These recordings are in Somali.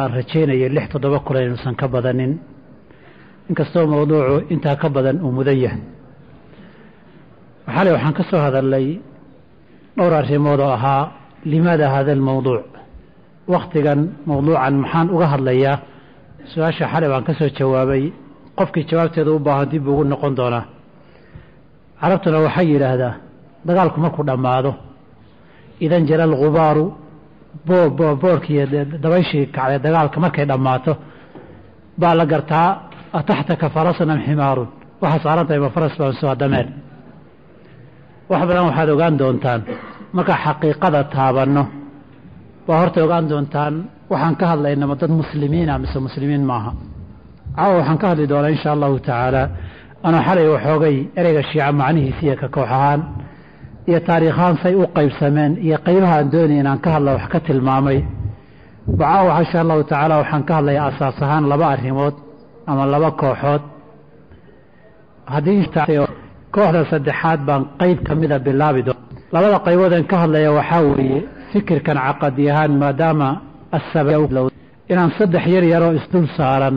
aan rajaynayo lix toddoba kule inuusan ka badanin inkastoo mawduucu intaa ka badan uu mudan yahay. Xalay waxaan ka soo hadalnay dhowr arrimood oo ahaa limaada hada almawduuc waktigan mawduucan maxaan uga hadlayaa? Su'aasha xalay baan ka soo jawaabay qofkii jawaabteeda u baahan dib ugu noqon doonaa. Carabtuna waxay yidhaahdaa dagaalku markuu dhammaado idan jara algubaaru boorkiiyo dabayshii kacday dagaalka markay dhammaato baa la gartaa ataxtaka farasan am ximaarun. Waxaa saaran tahay ma faras baa soo dameer wax badan waxaad ogaan doontaan markaa xaqiiqada taabanno. Waa horta ogaan doontaan waxaan ka hadlaynama dad muslimiina mise muslimiin maaha caawa waxaan ka hadli doonaa insha allahu tacaala. Anoo xalay waxoogay ereyga shiica macnihiisa iyo ka koox ahaan iyo taariikhaan say u qaybsameen iyo qaybaha aan doonay inaan ka hadla wax ka tilmaamay. Caawa insha allahu tacaala waxaan ka hadlayaa asaas ahaan laba arrimood ama laba kooxood. Haddii kooxda saddexaad baan qeyb ka mida bilaabi doona labada qayboodan ka hadlaya waxaa weeye fikirkan caqadi ahaan maadaama inaan saddex yar yaroo isdul saaran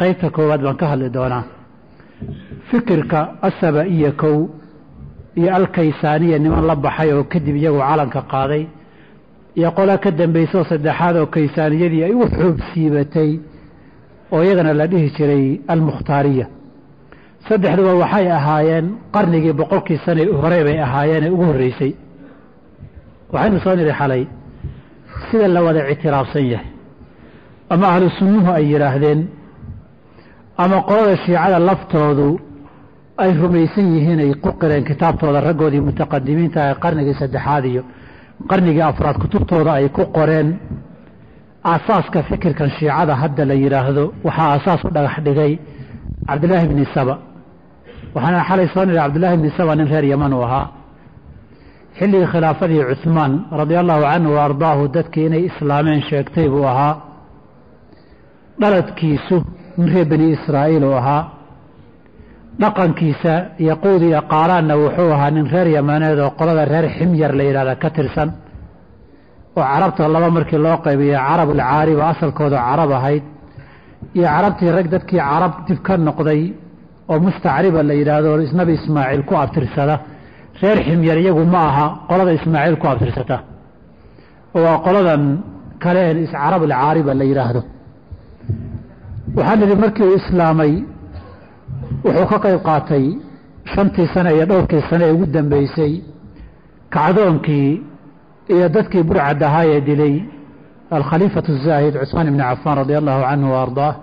qeybta koowaad baan ka hadli doonaa. Fikirka asaba iyo kow iyo alkaysaaniya niman la baxay oo kadib iyagu calanka qaaday. Iyo qola ka dambaysa oo saddexaad oo kaysaaniyadii ay u xuub siibatay oo iyagana la dhihi jiray almukhtaariya. Saddexduba waxay ahaayeen qarnigii boqolkii sane hore bay ahaayeenee ugu horreysay. Waxaynu soo niri xalay sida la wada ictiraafsan yahay. Ama ahlu sunnuhu ay yidhaahdeen ama qolada shiicada laftoodu ay rumaysan yihiin ay ku qireen kitaabtooda raggoodii mutaqadimiinta ee qarnigii saddexaad iyo qarnigii afraad kutubtooda ay ku qoreen. Aasaaska fikirkan shiicada hadda la yidhaahdo waxaa aasaas u dhagax dhigay cabdillaahi bni saba. Waxaana xalay soo niri cabdillahi bni saba nin reer yaman uu ahaa. Xilligii khilaafadii cuhmaan radia allahu canhu wa ardaahu dadkii inay islaameen sheegtay buu ahaa. Dhaladkiisu nin reer bani israa'iil uu ahaa dhaqankiisa iyo quud iyo qaaraanna wuxuu ahaa nin reer yamaneed oo qolada reer ximyar la yidhahda ka tirsan oo carabta laba markii loo qaybiya carabulcaariba asalkooda carab ahayd. Iyo carabtii rag dadkii carab dib ka noqday oo mustacriba la yidhaahdo isnabi ismaaciil ku abtirsada. Reer ximyar iyagu ma aha qolada ismaaciil ku abtirsata. Oo waa qoladan kale carabulcaariba la yidhaahdo. Waxaa nidhi markii uu islaamay wuxuu ka qayb qaatay shantii sane iyo dhowrkii sane ee ugu dambeysay kacdoonkii iyo dadkii burcad ahaayee dilay alkhaliifatu zaahid cusmaan ibni cafaan radia allahu canhu wa ardaah.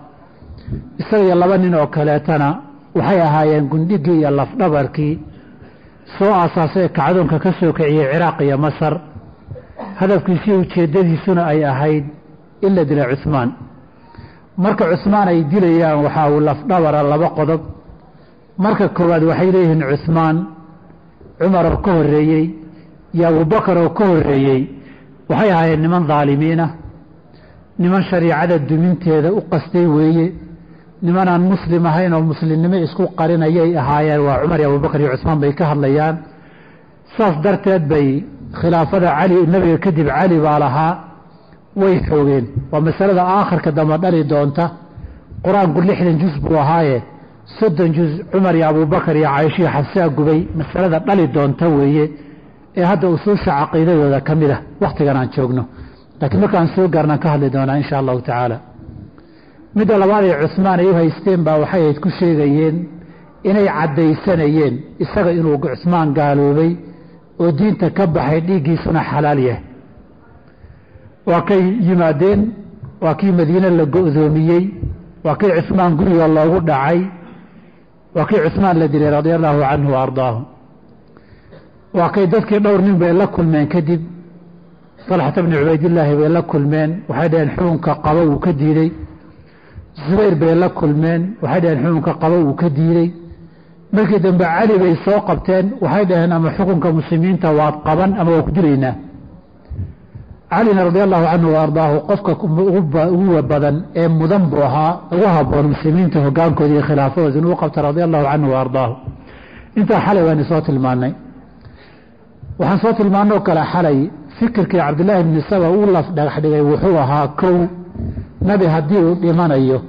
Isaga iyo laba nin oo kaleetana waxay ahaayeen gundhigii iyo lafdhabarkii soo aasaasay kacdoonka ka soo kiciyey ciraaq iyo masar. Hadafkiisii ujeeddadiisuna ay ahayd in la dila cusmaan marka cusmaan ay dilayaan waxaa uu lafdhabara laba qodob. Marka koowaad waxay leeyihiin cusmaan cumar oo ka horreeyey iyo abubakar oo ka horreeyey. Waxay ahaayeen niman daalimiinah niman shariicada duminteeda u qastay weeye. Nimanaan muslim ahayn oo muslimnimo isku qarinayay ahaayeen waa cumar iyo abubakar iyo cusmaan bay ka hadlayaan. Saas darteed bay khilaafada cali nebiga kadib cali baa lahaa way xoogeen. Waa masalada aakhirka damba dhali doonta. Qur'aanku lixdan juz buu ahaaye. Soddon juz cumar iyo abubakar iyo caaishiyo xabsaa gubay. Masalada dhali doonta weeye. Ee hadda usuusha caqiidadooda ka mid ah wakhtigan aan joogno. Laakiin markaan soo gaarnaan ka hadli doonaa insha allahu tacaala. Midda labaad ee cusmaan ay u haysteen baa waxay ayd ku sheegayeen inay caddaysanayeen isaga inuu cusmaan gaaloobay oo diinta ka baxay dhiiggiisuna xalaal yahay waa kay yimaadeen waa kii madiine la go-doomiyey waa kii cusmaan guriga loogu dhacay waa kii cusmaan la dilay radia allahu canhu wa ardaahu waa kay dadkii dhowr nin bay la kulmeen kadib talxata bni cubaydillaahi bay la kulmeen waxay dhaheen xukunka qabo uu ka diidey. Zubayr bay la kulmeen waxay dhaheen xukunka qabo uu ka diidey. Markii dambe cali bay soo qabteen waxay dhaheen ama xukunka muslimiinta waad qaban ama waa ku dilaynaa calina radia allahu canhu wa ardaahu qofka ugu badan ee mudan buu ahaa ugu haboon muslimiinta hogaankooda iyo khilaafadooda inuu qabta radia allahu canhu wa ardaahu. Intaa xalay waani soo tilmaanay waxaan soo tilmaanoo kale xalay fikirkii cabdillaahi bni saba uu laf dhagax dhigay wuxuu ahaa kow. Nebi haddii uu dhimanayo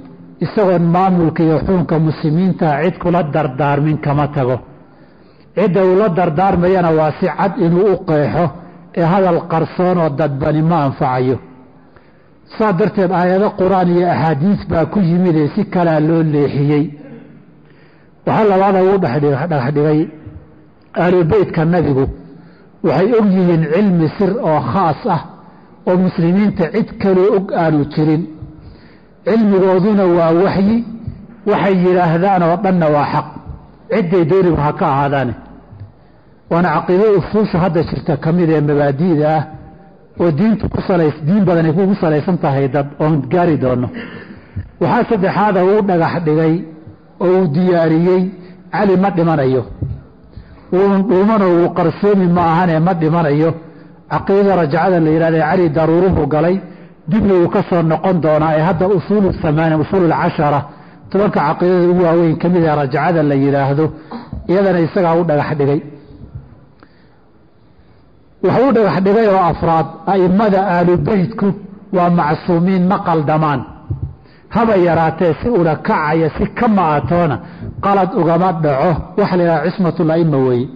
isagoon maamulka iyo xukunka muslimiinta cid kula dardaarmin kama tago. Cidda uu la dardaarmayana waa si cad inuu u qeexo ee hadal qarsoon oo dadbani ma anfacayo. Saa darteed aayado qur'aan iyo axaadiis baa ku yimid ee si kalea loo leexiyey. Waxaa labaada uu dhagaxdhigay ahlubeytka nebigu waxay og yihiin cilmi sir oo khaas ah oo muslimiinta cid kaloo og aanu jirin. Cilmigooduna waa waxyi waxay yidhaahdaan oo dhanna waa xaq. Cidday dooniba ha ka ahaadaane waana caqiidada usuusha hadda jirta ka mid ee mabaadi'da ah oo diintu ku diin badan ay kugu salaysan tahay dad oon gaari doono waxaa saddexaada uu dhagax dhigay oo uu diyaariyey cali ma dhimanayo. Wuun dhuumanoo wuu qarsoomi ma ahane ma dhimanayo. Caqiidada rajacada la yidhahda cali daruuruhu galay dibna wuu ka soo noqon doonaa ee hadda usuulu amaani usuul cashara. Tobanka caqiidada ugu waaweyn ka mid ee rajacada la yidhaahdo iyadana isagaa u dhagax dhigay wuxuu u dhagax dhigay oo afraad a'immada aalubeytku waa macsuumiin ma qaldamaan. Haba yaraatee si ula kacaya si ka ma'atoona qalad ugama dhaco. Waxa la yidhaha cismatul a'ima weeye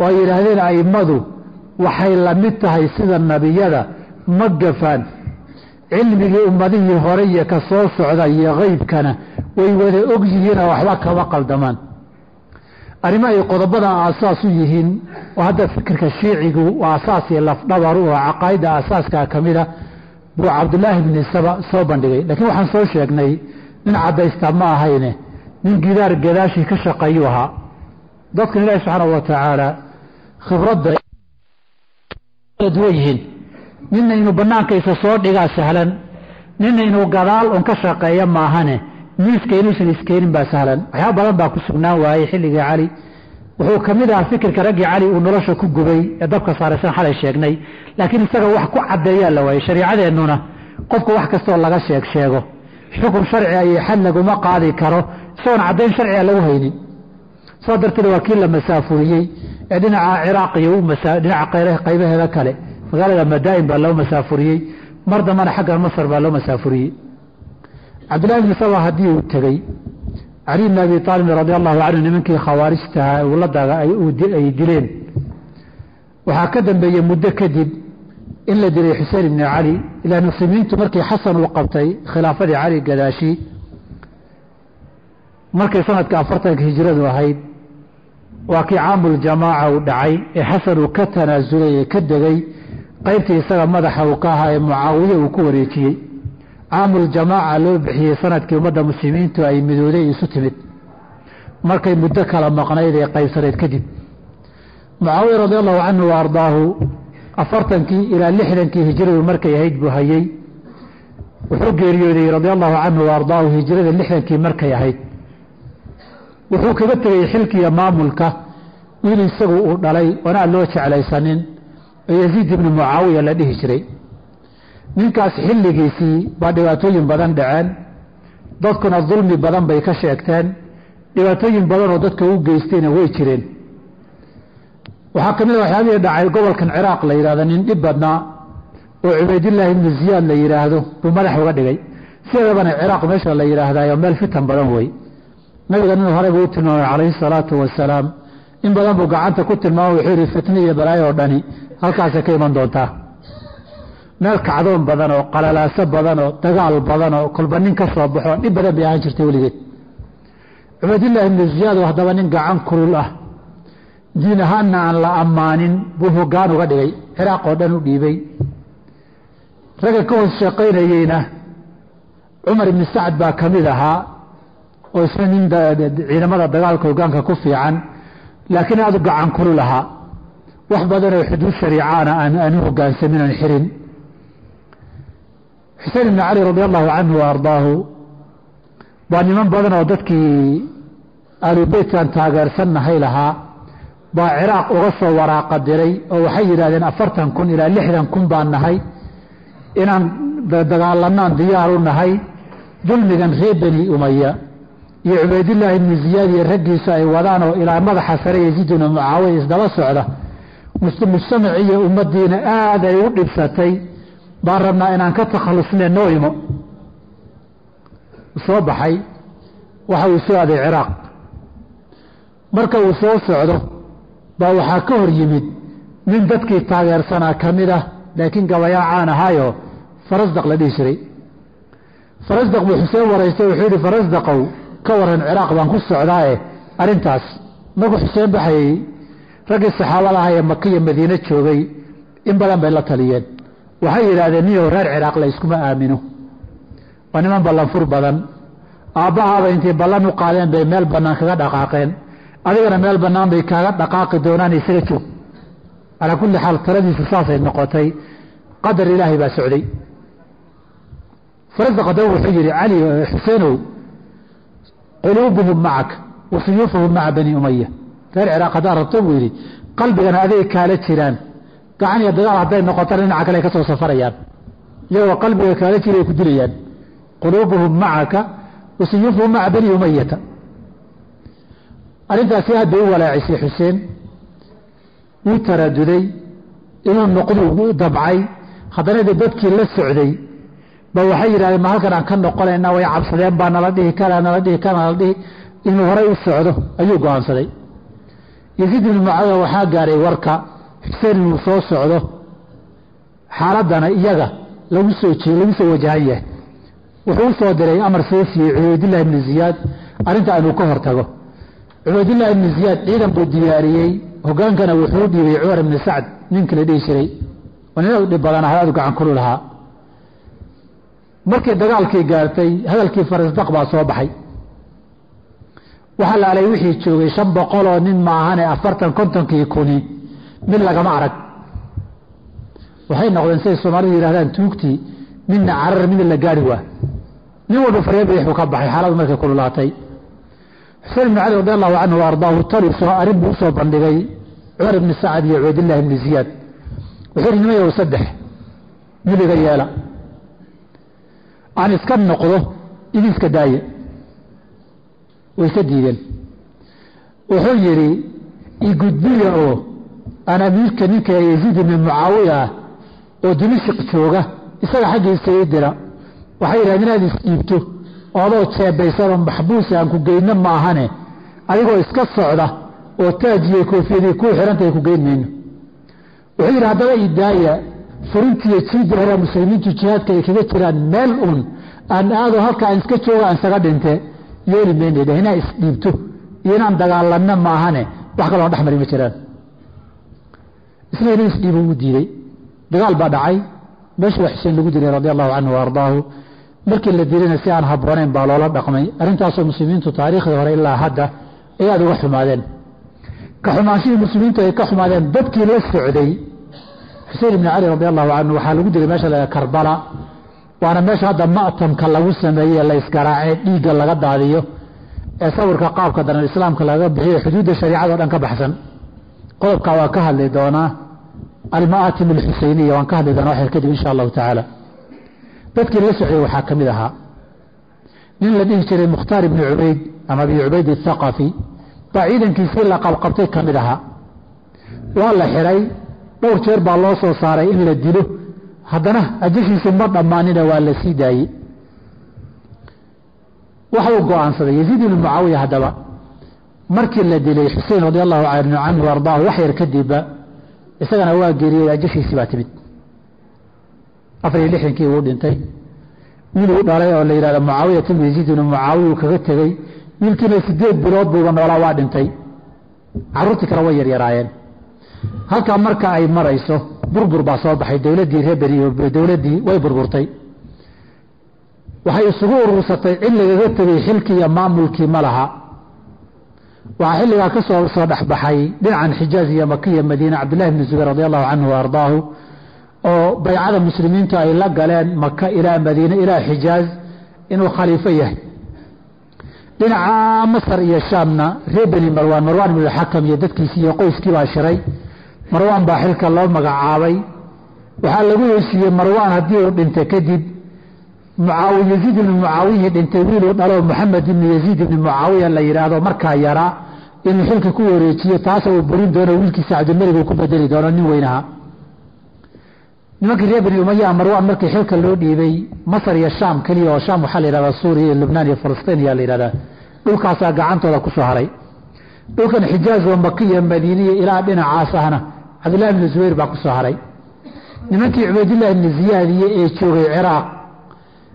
oo ay yidhaahdeen a'immadu waxay la mid tahay sida nebiyada ma gafaan cilmigii ummadihii hore iyo ka soo socda iyo qeybkana way wada og yihiinoo waxba kama qaldamaan arrimo ay qodobada aasaas u yihiin oo hadda fikirka shiicigu waa asaas iyo lafdhabar oo caqaa'idda aasaaska ka mida buu cabdullaahi bni saba soo bandhigay. Laakiin waxaan soo sheegnay nin caddaysta ma ahayne nin gidaar gadaashii ka shaqeeyuu ahaa. Dadkan ilaahi subxaana wa tacaala khibradda duwan yihiin. Nina inuu bannaankaysa soo dhigaa sahlan nina inuu gadaal un ka shaqeeya maahane miiska inuusan iskeenin baa sahlan. Waxyaaba badan baa ku sugnaan waayey xilligii cali. Wuxuu ka mid ahaa fikirka raggii cali uu nolosha ku gubay ee dabka saaraysan xalay sheegnay. Laakiin isaga wax ku caddeeyaa la waayey shariicadeennuna qofku wax kastoo laga sheeg sheego. Xukun sharci ay xad laguma qaadi karo isagoon caddayn sharciga lagu haynin. Saa darteed waa kii la masaafuriyey ee dhinaca ciraaq iyo dhinaca qaybaheeda kale. Magaalada madaa'in baa loo masaafuriyey. Mar dambana xagga masar baa loo masaafuriyey cabdillahi bni saba haddii uu tegey cali bni abi aalibin radi allahu canhu nimankii khawaarijtaha uu la daga ay dileen. Waxaa ka dambeeyey muddo kadib in la dilay xuseen ibni cali ilaa muslimiintu markii xasan uu qabtay khilaafadii cali gadaashii markay sanadka afartanka hijiradu ahayd waa kii caamuljamaaca uu dhacay ee xasan uu ka tanaasulay ee ka degay qaybtii isaga madaxa uu ka ahaa ee mucaawiye uu ku wareejiyey caamuljamaaca loo bixiyey sannadkii ummadda muslimiintu ay midooday isu timid. Markay muddo kala maqnayd ee qaybsaneed kadib. Mucaawiya radi allahu canhu wa ardaahu afartankii ilaa lixdankii hijiradu markay ahayd buu hayey wuxuu geeriyooday radi allahu canhu wa ardaahu hijirada lixdankii markay ahayd. Wuxuu kaga tegey xilkiiyo maamulka wiil isagu uu dhalay oonaan loo jeclaysanin oo yaziid ibni mucaawiya la dhihi jiray ninkaas xilligiisii baa dhibaatooyin badan dhaceen. Dadkuna dulmi badan bay ka sheegteen. Dhibaatooyin badanoo dadka u geystayna way jireen. Waxaa ka a waxyaabihii dhacay gobolkan ciraaq la yidhahdo nin dhib badnaa oo cubaydillaahi ibnu ziyaad la yidhaahdo buu madax uga dhigay. Sideedabana ciraaq meesha la yidhaahdaayo meel fitan badan wey nabiga nin horey buu u tilmaamay calayhi salaatu wasalaam in badan buu gacanta ku tilmaamay wuxuu yidhi fitna iyo balaayo dhani halkaasay ka iman doontaa meel kacdoon badan oo qalalaaso badan oo dagaal badan oo kolba nin ka soo baxo dhib badan bay ahaan jirtay weligeed. Cubaydillaahi ibnu ziyaad oo haddaba nin gacan kulul ah diin ahaanna aan la ammaanin buu hoggaan uga dhigay ciraaq oo dhan u dhiibay. Ragga ka hoos shaqaynayeyna cumar ibni sacad baa ka mid ahaa oo isna nin ciidamada dagaalka hoggaanka ku fiican laakiin aada u gacan kulul ahaa. Wax badanoo xuduud shariicaana aan aanu hoggaansamin oon xirin xuseen ibni cali radi allahu canhu ardaahu. Waa niman badan oo dadkii aalubeytkan taageersannahay lahaa. Baa ciraaq uga soo waraaqa diray oo waxay yidhahdeen afartan kun ilaa lixdan kun baan nahay. Inaan dagaalanaan diyaar u nahay. Dulmigan reer beni umaya iyo cubaydillaahi ibni ziyaad iyo raggiisu ay wadaan oo ilaa madaxa sare yaziiduna mucaawiya isdaba socda. Mujtamaci iyo ummaddiina aad ay u dhibsatay baan rabnaa inaan ka takhallusne noo imo. Soo baxay waxa uu soo aaday ciraaq. Marka uu soo socdo baa waxaa ka hor yimid nin dadkii taageersanaa ka mid ah laakiin gabayaa caan ahaayo farasdaq la dhihi jiray. Farasdaq buu xuseen waraystay wuxuu yidhi farasdaqow ka waran ciraaq baan ku socdaaye arrintaas markuu xuseen baxayey. Raggii saxaabada aha ee maka iyo madiine joogay in badan bay la taliyeen waxay yidhaahdeen niyow reer ciraaq la iskuma aamino. Waa niman ballanfur badan. Aabbahaaba intay ballan u qaadeen bay meel bannaan kaga dhaqaaqeen. Adigana meel bannaan bay kaaga dhaqaaqi doonaan isaga joog calaa kulli xaal taladiisu saasay noqotay. Qadar ilaahay baa socday. Farasdaq haddaba wuxuu yidhi cali xuseenow quluubuhum macaka wa suyuufuhum maca bani umaya reer ciraaq haddaad rabto buu yidhi qalbigana aday kaala jiraan gacan iyo dagaal hadday noqotana dhinaca kale ay ka safarayaan. Iyagoo qalbiga kaala jira ay ku dilayaan quluubuhum macaka wa suyuufuhum maca bani umayata arrintaasi aad u walaacisay xuseen. Wuu taraduday inuu noqdu dabcay. Haddana de dadkii la socday ba waxay yidhahdeen ma halkan aan ka noqonayna way cabsadeen baa nala dhihi kara nala dhihi kara nala dhihi. Inuu horay u socdo ayuu go'aansaday. Yasiid ibnu mucaawiya waxaa gaaray warka xuseen inuu soo socdo xaaladdana iyaga lagu soo lagu soo wajahan yahay wuxuu u soo diray amar soo siiyey cubaydillahi ibni ziyaad. Arrinta inuu ka hortago. Cubaydillahi ibni ziyaad ciidan buu diyaariyey. Hogaankana wuxuu dhiibay cumar ibni sacd. Ninkii la dhihi jiray. Oo nin dhib badan ahay aadu gacan kulu lahaa markii dagaalkii gaartay hadalkii farasdaq baa soo baxay. Waxaa la alay wixii joogay shan boqoloo nin maahane afartan kontonkii kuni mid lagama arag. Waxay noqdeen siday soomaalidu yidhahdaan tuugtii midna carar midna la gaari waa. Nin walba farya bidix buu ka baxay xaaladu markay kululaatay xuseen ibni cali radi allahu canhu wa ardaahu tali soo arrin buu u soo bandhigay cumar ibni sacad iyo cubaydillahi ibni ziyaad. Wuxuu yihi nimayow saddex miliga yeela. Aan iska noqdo idi iska daaya way ka diideen wuxuu yidhi igudbiya oo aan amiirka ninka yaziid ibni mucaawiya ah oo dimashik jooga isaga xaggiisa ii dira. Waxay yidhahdeen inaad isdhiibto oo adoo jeebaysanoo maxbuusa aan ku geyno maahane adigoo iska socda oo taajiyo koofiyadii kuu xihantay ku geyn mayno wuxuu yidhi haddaba idaaya furintiiyo jiidda hore muslimiintu jihaadka ay kaga jiraan meel uun aan aado halka aan iska jooga aan isaga dhinte. Yeeli mayna dheh inaa isdhiibto iyo inaan dagaalanno maahane wax kaloo dhex mari ma jiraan inuu isdhiibo wuu diiday. Dagaal baa dhacay. Meesha waa xuseen lagu dilay radi allahu canhu wa ardaahu. Markii la dilayna si aan habboonayn baa loola dhaqmay. Arrintaasoo muslimiintu taariikhdii hore ilaa hadda ay aada uga xumaadeen. Ka xumaanshihii muslimiintu ay ka xumaadeen dadkii la socday. Xusein ibni cali radi allahu canhu waxaa lagu dilay meesha la karbala waana meesha hadda ma'tamka lagu sameeyey la isgaraacee dhiigga laga daadiyo ee sawirka qaabka daran islaamka laga bixiyo xuduudda shariicado dhan ka baxsan. Qodobkaa waa ka hadli doonaa alma'atim alxuseyniya waan ka hadli doonaa waxyar kadib insha allahu tacaala dadkii la socday waxaa ka mid ahaa nin la dhihi jiray mukhtaar ibni cubayd ama abi cubayd athaqafi baa ciidankiisii la qabqabtay ka mid ahaa. Waa la xiray dhowr jeer baa loo soo saaray in la dilo. Haddana ajashiisi ma dhammaanina waa la sii daayey. Waxa uu go'aansaday yaziid ibnu mucaawiya haddaba. Markii la dilay xusein radi allahu canhu ardaahu wax yar kadibba isagana waa geeriyey ajashiisii baa timid. Afar iyo lixdankii wuu dhintay. Wiil uu dhalay oo la yidhahdo mucaawiyat ibnu yaziid ibnu mucaawiya uu kaga tegey wiilkiina sideed bilood buuba noolaa waa dhintay. Carruurtii kale way yaryaraayeen. Halkaa marka ay marayso burbur baa soo baxay. Dowladdii reer beri dowladdii way burburtay. Waxay isugu urursatay cid lagaga tegey xilkii iyo maamulkii ma laha waxaa xilligaa ka soo soo dhexbaxay dhinacan xijaaz iyo maka iyo madiine cabdillahi bni zubayr radi allahu canhu wa oo baycada muslimiintu ay la galeen maka ilaa madiine ilaa xijaaz inuu khaliifo yahay. Dhinaca masar iyo shaamna reer beni marwaan marwaan ibnu xakam iyo dadkiisii iyo qoyskii baa shiray. Marwaan baa xilka loo magacaabay. Waxaa lagu heshiiyey marwaan haddii uu dhintay kadib mucaawiya yaziid ibni mucaawiyihii dhintay wiiluu dhalo moxamed ibni yaziid ibni mucaawiya la yidhaahdo markaa yaraa inuu xilka ku wareejiyo taasa uu burin doono wiilkiisa cabdilmelig uu ku bedeli doono nin weynaha nimankii reer bani umaya marwaan markii xilka loo dhiibay masar iyo shaam keliya oo shaam waxaa la yidhahdaa suuriya iyo lubnaan iyo falastiin ayaa la yidhahdaa dhulkaasaa gacantooda ku soo haray. Dhulkan xijaaz oo maki iyo madiiniya ilaa dhinacaas ahna cabdillahi bni zubayr baa ku soo haray. Nimankii cubaydillahi ibni ziyaadiye ee joogay ciraaq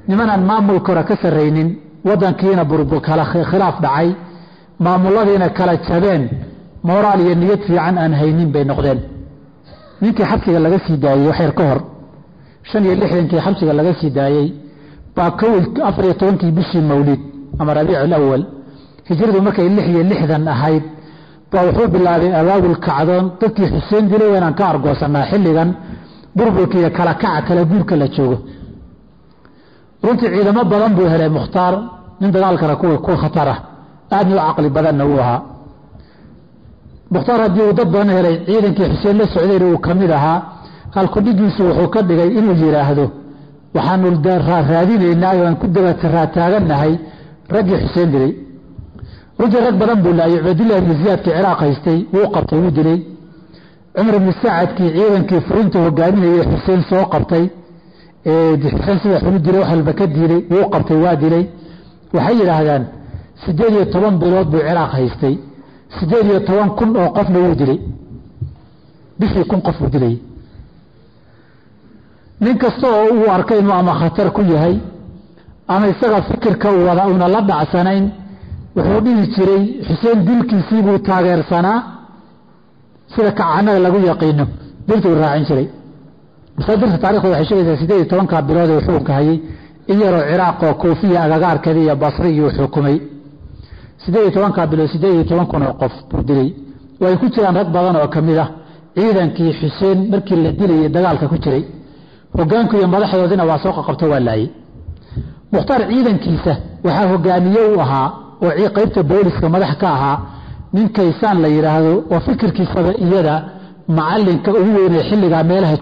nimanaan maamulka hore ka sarraynin waddankiina burbukala khilaaf dhacay maamuladiina kala jabeen moraal iyo niyad fiican aan haynin bay noqdeen. Ninkii xabsiga laga sii daayey waxyar ka hor shan iyo lixdankii xabsiga laga sii daayey baa kow afar iyo tobankii bishii mawlid ama rabiic alawal hijradu markay lix iyo lixdan ahayd baa wuxuu bilaabay abaabul kacdoon dadkii xuseen dilay inaan ka argoosanaa xilligan burburka iyo kala kaca kala guurka la joogo runtii ciidamo badan buu helay mukhtaar nin dagaalkana ku khatarah aadna u caqli badanna uu ahaa. Mukhtaar haddii uu dad badan helay ciidankii xuseen la socdayna uu ka ahaa. Halkudhigiisu wuxuu ka dhigay inuu yidhaahdo waxaanu raadinaynaa aan ku dabataagannahay raggii xuseen dilay. Runtii rag badan buu laayay cubaydillahi ibni ziyaadkii ciraaq haystay wuu qabtay wuu dilay. Cumar ibni sacadkii ciidankii furinta hogaaminayay xuseen soo qabtay dilay wax wuu qabtay waa dilay. Waxay yidhaahdaan siddeed iyo toban bilood buu ciraaq haystay. Siddeed iyo toban kun oo qofna dilay. Dilay. Ku yahay ama isaga fikirka wada una la dhacsanayn wuxuu dhihi jiray xuseen dilkiisii buu taageersanaa. Sida kacanada lagu yaqiino diltuu raacin jiray masaadirta taarikhda waxay sheegaysaa siddeed iyo tobankaa bilood ee xukunka hayay in yaroo ciraaq oo koofiya agagaarkeeda iyo basri uu xukumay siddeed iyo tobankaa bilood siddeed iyo toban kun oo qof buu dilay. Way ku jiraan rag badan oo ka mid ah ciidankii xuseen markii la dilayay dagaalka ku jiray. Hogaanku iyo madaxdoodina waa soo qaqabto waa laayey mukhtaar ciidankiisa waxaa hogaamiye u ahaa oo qaybta booliska madax ka ahaa nin kaysaan la yidhaahdo oo fikirkiisaba iyada macalinka ugu weynay xilligaa meelaha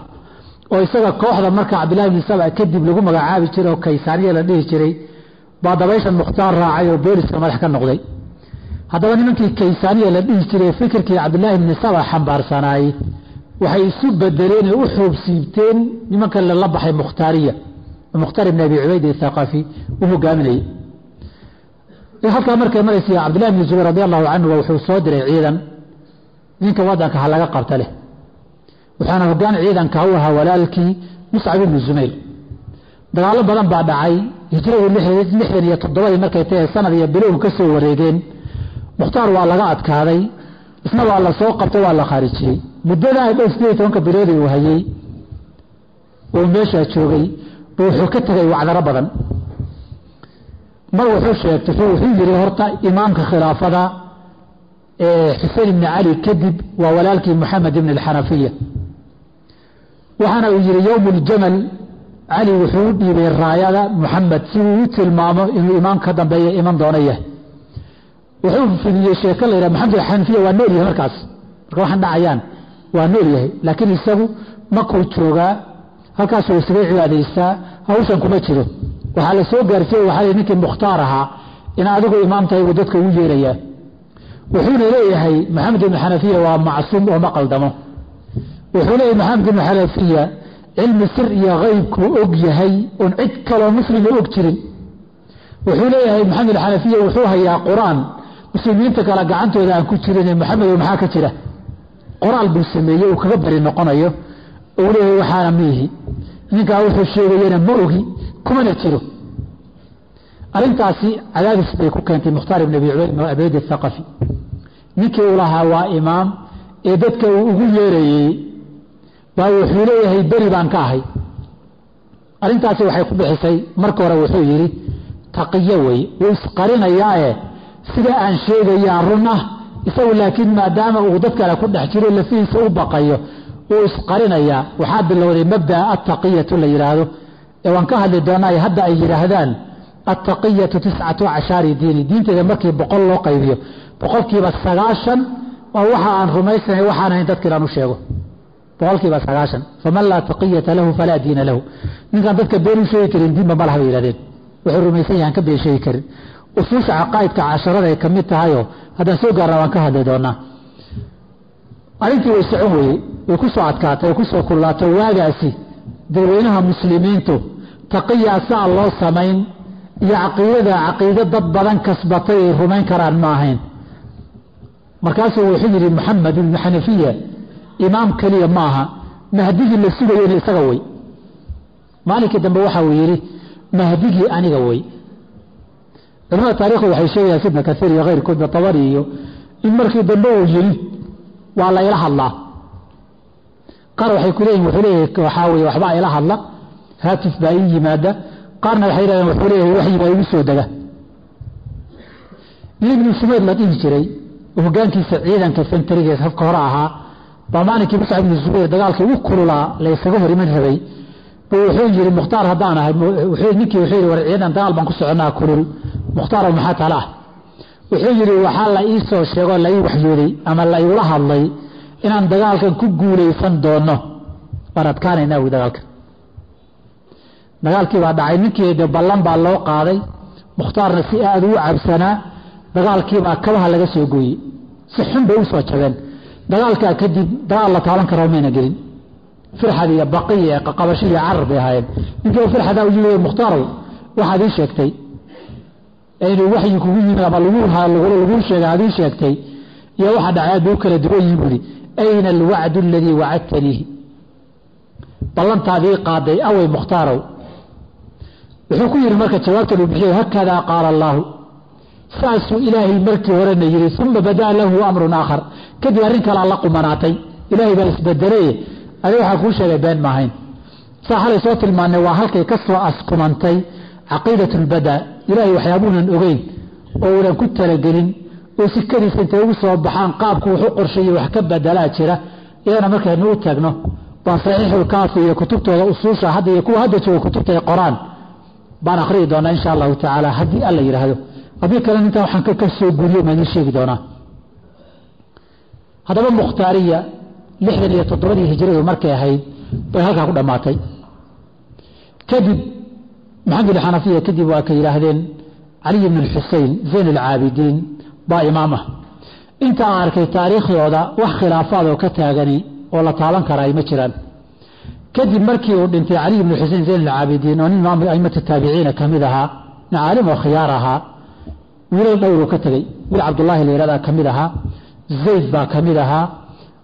oo isaga kooxda marka cabdillahi bni saba kadib lagu magacaabi jiray oo kaysaaniya la dhihi jiray baa dabayshan mukhtaar raacay oo booliska madax ka noqday. Haddaba nimankii kaysaaniya la dhihi jiray fikirkii cabdillaahi bni saba xambaarsanaayey waxay isu bedeleen oo u xoobsiibteen nimanka lala baxay mukhtaariya. Mukhtaar ibn abi cubayd athaqafi u hogaaminayey halkaa markay maraysa cabdillahi bni zubayr radi allahu canhu wuxuu soo diray ciidan. Ninka wadanka ha laga qabta leh waxaana hogaan ciidanka u ahaa walaalkii muscab ibni zumayr dagaallo badan baa dhacay hijradii lixdan iyo toddobadii markay tahe sanad iyo bilowga ka soo wareegeen. Mukhtaar waa laga adkaaday isna waa la soo qabtay waa la khaarijiyey muddadaa dhow sideed tobanka biloodii uu hayey uu meeshaa joogay bu wuxuu ka tegay wacdaro badan. Mar wuxuu sheegtay wuxuu yidhi horta imaamka khilaafada ee xuseen ibni cali kadib waa walaalkii moxamed ibn alxanafiya waxaana uu yidhi yowm uljamal cali wuxuu u dhiibay raayada moxamed si uu u tilmaamo inuu imaam ka dambeeya iman doona yahay wuxuu fidiyey sheeko la yidhaha maxamed alxanafiya waa nool yahay markaas. Marka waxaan dhacayaan waa nool yahay laakiin isagu makuu joogaa halkaasuu isaga cibaadaystaa hawshan kuma jiro. Waxaa la soo gaarsiiye waxaa ninkii mukhtaar ahaa in adigu imaam dadka ugu yeerayaa. Wuxuuna leeyahay maxamed ibnu xanafiya waa macsuum oo ma qaldamo wuxuu leeyahay maxamed ibnu xanafiya cilmi sir iyo haybkuu og yahay oon cid kaloo muslima og jirin. Wuxuu leeyahay maxamed xanafiya wuxuu hayaa qur'aan. Muslimiinta kale gacantooda aan ku jirin maxamedo maxaa ka jira? Qoraal buu sameeyey uu kaga bari noqonayo. Uu leeyahay waxaana miihi. Ninkaa wuxuu sheegayana ma ogi kumana jiro. Arrintaasi cadaadis bay ku keentay mukhtaar ibn abi cubayd athaqafi ninkii uu lahaa waa imaam ee dadka uu ugu yeerayey baa wuxuu leeyahay beri baan ka ahay. Arrintaasi waxay ku bixisay marka hore wuxuu yidhi taqiyo wey wuu isqarinayaae sida aan sheegayaa run ah isagu laakiin maadaama uu dad kale ku dhex jiro lafihiisa u baqayo wuu isqarinayaa waxaa bilowday mabdaa attaqiyatu la yidhaahdo ee waan ka hadli doonaa hadda ay yidhaahdaan attaqiyatu tiscatu cashaari diini. Diinteeda markii boqol loo qaybiyo boqolkiiba sagaashan waa waxa aan rumaysnay waxaan ahayn dadka inaan u sheego boqolkiiba sagaashan faman laa taqiyata lahu falaa diina lahu. Ninkaan dadka been u sheegi karin diinba ma laha bay yihahdeen wuxuu rumaysan yahan ka been sheegi karin. Usuusha caqaa'idka casharada ay ka mid tahayoo haddaan soo gaarna waan ka hadli doonaa. Arrintii way socon weyey way ku soo adkaatay way ku kullaatay waagaasi dadweynaha muslimiintu taqiyaa saa loo samayn iyo caqiidada caqiido dad badan kasbatay ay rumayn karaan ma ahayn. Markaasuu wuxuu yidhi maxamed ibnu xanafiya imaam keliya ma aha mahdigii la sugayena isaga wey maalinkii dambe waxa uu yidhi mahdigii aniga wey culamada taarikhdu waxay sheegayaan ibna kaiir iyo keyrkoodba tabari iyo in markii dambe uu yidhi waa la hadlaa. Qaar waxay ku wuxuu leeyahay waxaa weye waxbaa ila hadla. Haatif baa ii yimaada. Qaarna waxay yidhahdeen wuxuu leeyahay waxyi baa igu soo dega. Nin ibnu sumayr la dhihi jiray hoggaankiisa ciidanka sentariga hafka hore ahaa baa maalinkii muscab ibnu sumayr dagaalkii ugu kululaa la ysaga hor iman rabay buu wuxuu yidhi mukhtaar haddaan ahay ninkii wuxuu yidhi war ciidan dagaal baan ku soconnaa kulul. Mukhtaaro maxaa tala ah? Wuxuu yidhi waxaa la ii soo sheegoo la ii waxyooday ama la igula hadlay inaan dagaalkan ku guulaysan doono waan adkaanaynaa wi dagaalka dagaalkii baa dhacay ninkii de ballan baa loo qaaday. Mukhtaarna si aada ugu cabsanaa dagaalkiibaa kabaha laga soo gooyey. Si xun bay u jabeen dagaalkaa kadib dagaal la taaban karo mayna gelin. Firxad iyo baqiya iyo qaqabasho iyo carar bay ahaayeen. Ninkii firxadaa u yimi muhtaarow waxaad ii sheegtay. Inuu waxyi kugu yimid ama laguu sheegay aad ii sheegtay. Iyo waxa dhacay aad bay u kala duwan yihiin buuri ayna alwacdu aladii wacadtaniihi ballantaadii qaaday awey mukhtaarow wuxuu ku yidhi marka jawaabtan uu bixiyey hakadaa qaala allaahu saasuu ilaahay markii horena yidhi uma badaa lahu amrun aakhar. Kadib arrin kalaa la qumanaatay. Ilaahay baa isbedeleye adi waxaa kuu sheegay been maahayn saa xalay soo tilmaanay waa halkay ka soo askumantay caqiidat ilaahay waxyaabuunan ogeyn oo unan ku talagelin oo sikadiisa intay ugu soo baxaan qaabku wuxu qorsheeye wax ka bedelaa jira. Iyadana markaynu u tagno baan saxiixulkaafi iyo kutubtooda usuusha hadda iyo kuwa hadda jooga kutubta ay qoraan baan akhriyi doonaa insha allahu tacaala haddii alla yidhaahdo haddii kalena intaa waxaan ka soo guriyo maan idiin sheegi doonaa. Haddaba mukhtaariya lixdan iyo toddobadii hijradu markay ahayd bay halkaa ku dhammaatay. Kadib maxamed xanafiya kadib waa ka yidhaahdeen caliy bn xusein zayn alcaabidiin baa imaam ah. Intaa arkay taariikhdooda wax khilaafaad oo ka taagani oo la taaban karaa ma jiraan. Kadib markii uu dhintay caliy bn xusein zayn alcaabidiin oo nin imaam aimata taabiciina ka ahaa nin caalim oo khiyaar ahaa wiilal dhowruu ka tegey wiil cabdullaahi la yihahdaa ka mid ahaa zayd baa ka mid ahaa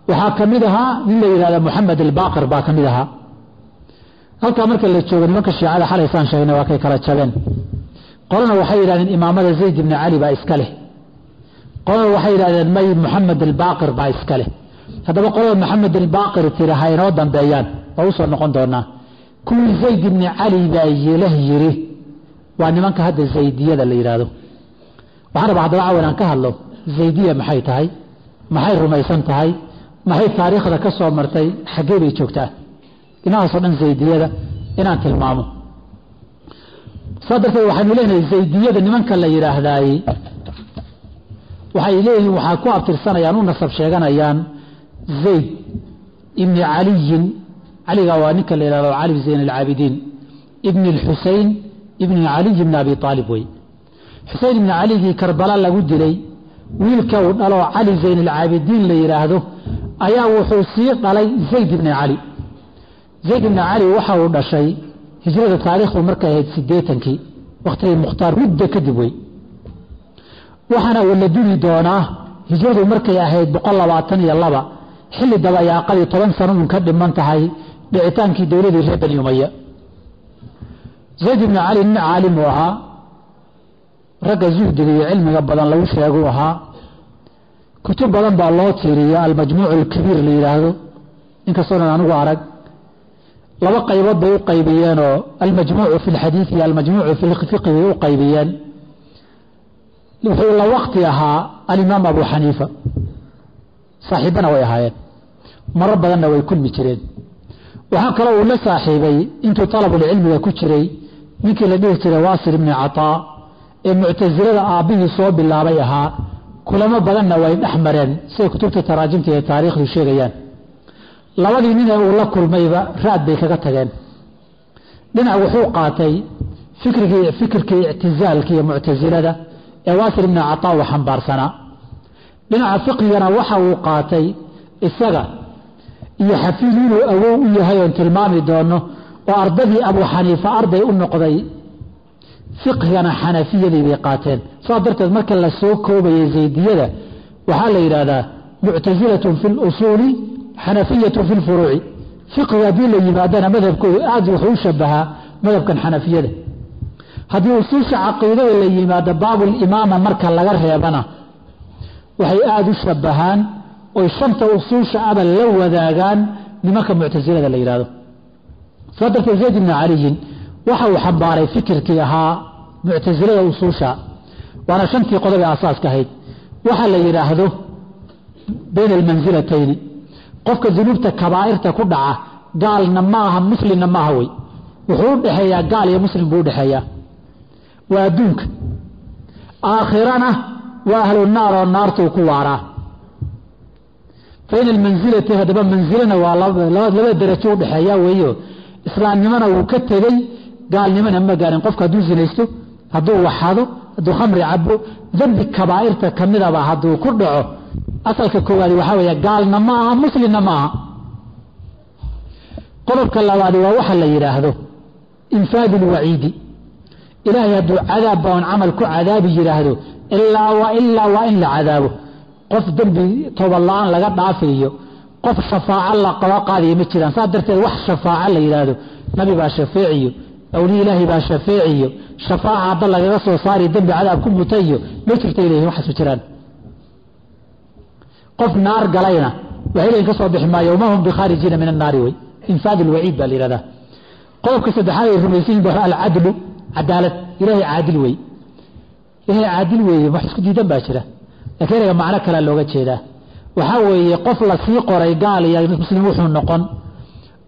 waxaa ka mid ahaa nin la yidhahda moxamed albaqir baa ka ahaa. Halkaa marka la joogo nimanka shiicada xalay saan waa kay kala jabeen. Qolana waxay yidhahdeen imaamada zayd ibni cali baa iska leh. Qolana waxay yidhahdeen may moxamed albaqir baa iska leh. Haddaba qolada moxamed albaqir tiri inoo dambeeyaan waa u soo noqon doonaa. Kuwii zayd ibni cali baa ylah yiri waa nimanka hadda zaydiyada la yidhaahdo waxaan rabaa haddaba cawan aan ka hadlo zaydiya maxay tahay? Maxay rumaysan tahay? Maxay taariikhda ka soo martay? Xaggee bay joogtaa inahaasoo dhan zaydiyada inaan tilmaamo. Saa darteed waxaynu leenahay zaydiyada nimanka la yidhaahdaay waxay leeyihiin waxaa ku abtirsanayaan u nasab sheeganayaan zayd ibni caliyin caliga waa ninka la yidhahdo cali zayn alcaabidiin ibni lxusein ibni caliy ibni abi aalib wey xusein ibni caligii karbala lagu dilay wiilka uu dhaloo cali zayn alcaabidiin la yidhaahdo ayaa wuxuu sii dhalay zayd ibni cali zayd ibni cali waxa uu dhashay hijrada taariikhdu markay ahayd siddeetankii wakhtigii mukhtaar muddo kadib wey waxaana la duli doonaa hijradu markay ahayd boqol labaatan iyo laba xilli dabayaaqadii toban sano un ka dhiman tahay dhicitaankii dowladii reer bani umaya zayd ibni cali nin caalim uu ahaa ragga zuhdiga iyo cilmiga badan lagu sheeguu ahaa kutub badan baa loo tiiriya almajmuuc alkabiir la yidhaahdo inkastoonan anigu arag laba qaybood bay u qaybiyeenoo almajmuucu fi lxadiid iyo almajmuucu fi lfiqi bay u wuxuu la wakti ahaa alimaam abu xaniifa. Saaxiibbana way ahaayeen. Maro badanna way kulmi jireen. Waxaa kaloo uu la saaxiibay intuu talabulcilmiga ku jiray ninkii la dhihi jiray waasil ibni cataa ee muctasilada aabbihii soo bilaabay ahaa kulamo badanna way dhex mareen siday kutubta taraajimta ee taariikhdu sheegayaan. Labadii nin ee uu la kulmayba raad bay kaga tageen. Dhinac wuxuu qaatay fikrigii fikirkii ictizaalka iyo muctasilada ee waasil ibni cataa uu xambaarsanaa dhinaca fiqigana waxa uu qaatay isaga iyo xafiid inuu awow u yahay oon tilmaami doono oo ardadii abu xaniifa arday u noqday fiqhigana xanafiyadii bay qaateen. Saas darteed marka la soo koobayay zaydiyada waxaa la yidhaahdaa muctasilatun fi lusuuli xanafiyatu fi lfuruuci fiqhiga haddii la yimaadana madhabkoodu aad wuxuu u shabahaa madhabkan xanafiyada. Haddii usuusha caqiidada la yimaado baabulimaama marka laga reebana waxay aada u shabahaan oy shanta usuusha aba la wadaagaan nimanka muctasilada la yidhahdo saa darteed zayd ibni caliyin waxa uu xambaaray fikirkii ahaa muctasilada usuusha. Waana shantii qodob ee asaaska ahayd. Waxa la yidhaahdo bayna almansilatayni qofka dunuubta kabaa'irta ku dhaca gaalna ma aha muslimna ma aha wey. Wuxuu u dhexeeyaa gaal iyo muslim buu udhexeeyaa waa adduunka. Aakhirana waa ahlu naar oo naartuu ku waaraa. Bayna almansilati haddaba mansilana waa laba darajo u dhexeeya weeyo. Islaamnimona wuu ka tegey gaalnimona ma gaarin. Qofka hadduu sinaysto hadduu waxado hadduu khamri cabo dembi kabaa'irta ka midaba hadduu ku dhaco asalka koowaadi waxaa weeye gaalna ma aha muslimna ma aha qodobka labaadi waa waxa la yidhaahdo infaadu lwaciidi ilaahay hadduu cadaab baon camal ku cadaabi yidhaahdo ilaa wa ilaa waa in la cadaabo. Qof dembi toobad la'aan laga dhaafayo qof shafaaco la qaba qaadaya ma jiraan. Saas darteed wax shafaaco la yidhaahdo nabi baa shafeeciyo awliya ilaahi baa shafeeciyo shafaaca hadda lagaga soo saari dembi cadaab ku mutayo ma jirtay leeyihiin waxaasu jiraan. Qof naar galayna waxay leeyihiin ka bixi maayo wama hum bikhaarijiina min annaari wey infaad alwaciid baa la yidhahdaa qodobka saddexaad ay rumaysan yihiin alcadlu cadaalad. Ilaahay caadil wey. Ilaahay caadil weeye wax isku diidan baa jira. Laakiin inaga macno kalea looga jeedaa. Waxaa weeye qof la sii qoray gaal iyo muslim wuxuu noqon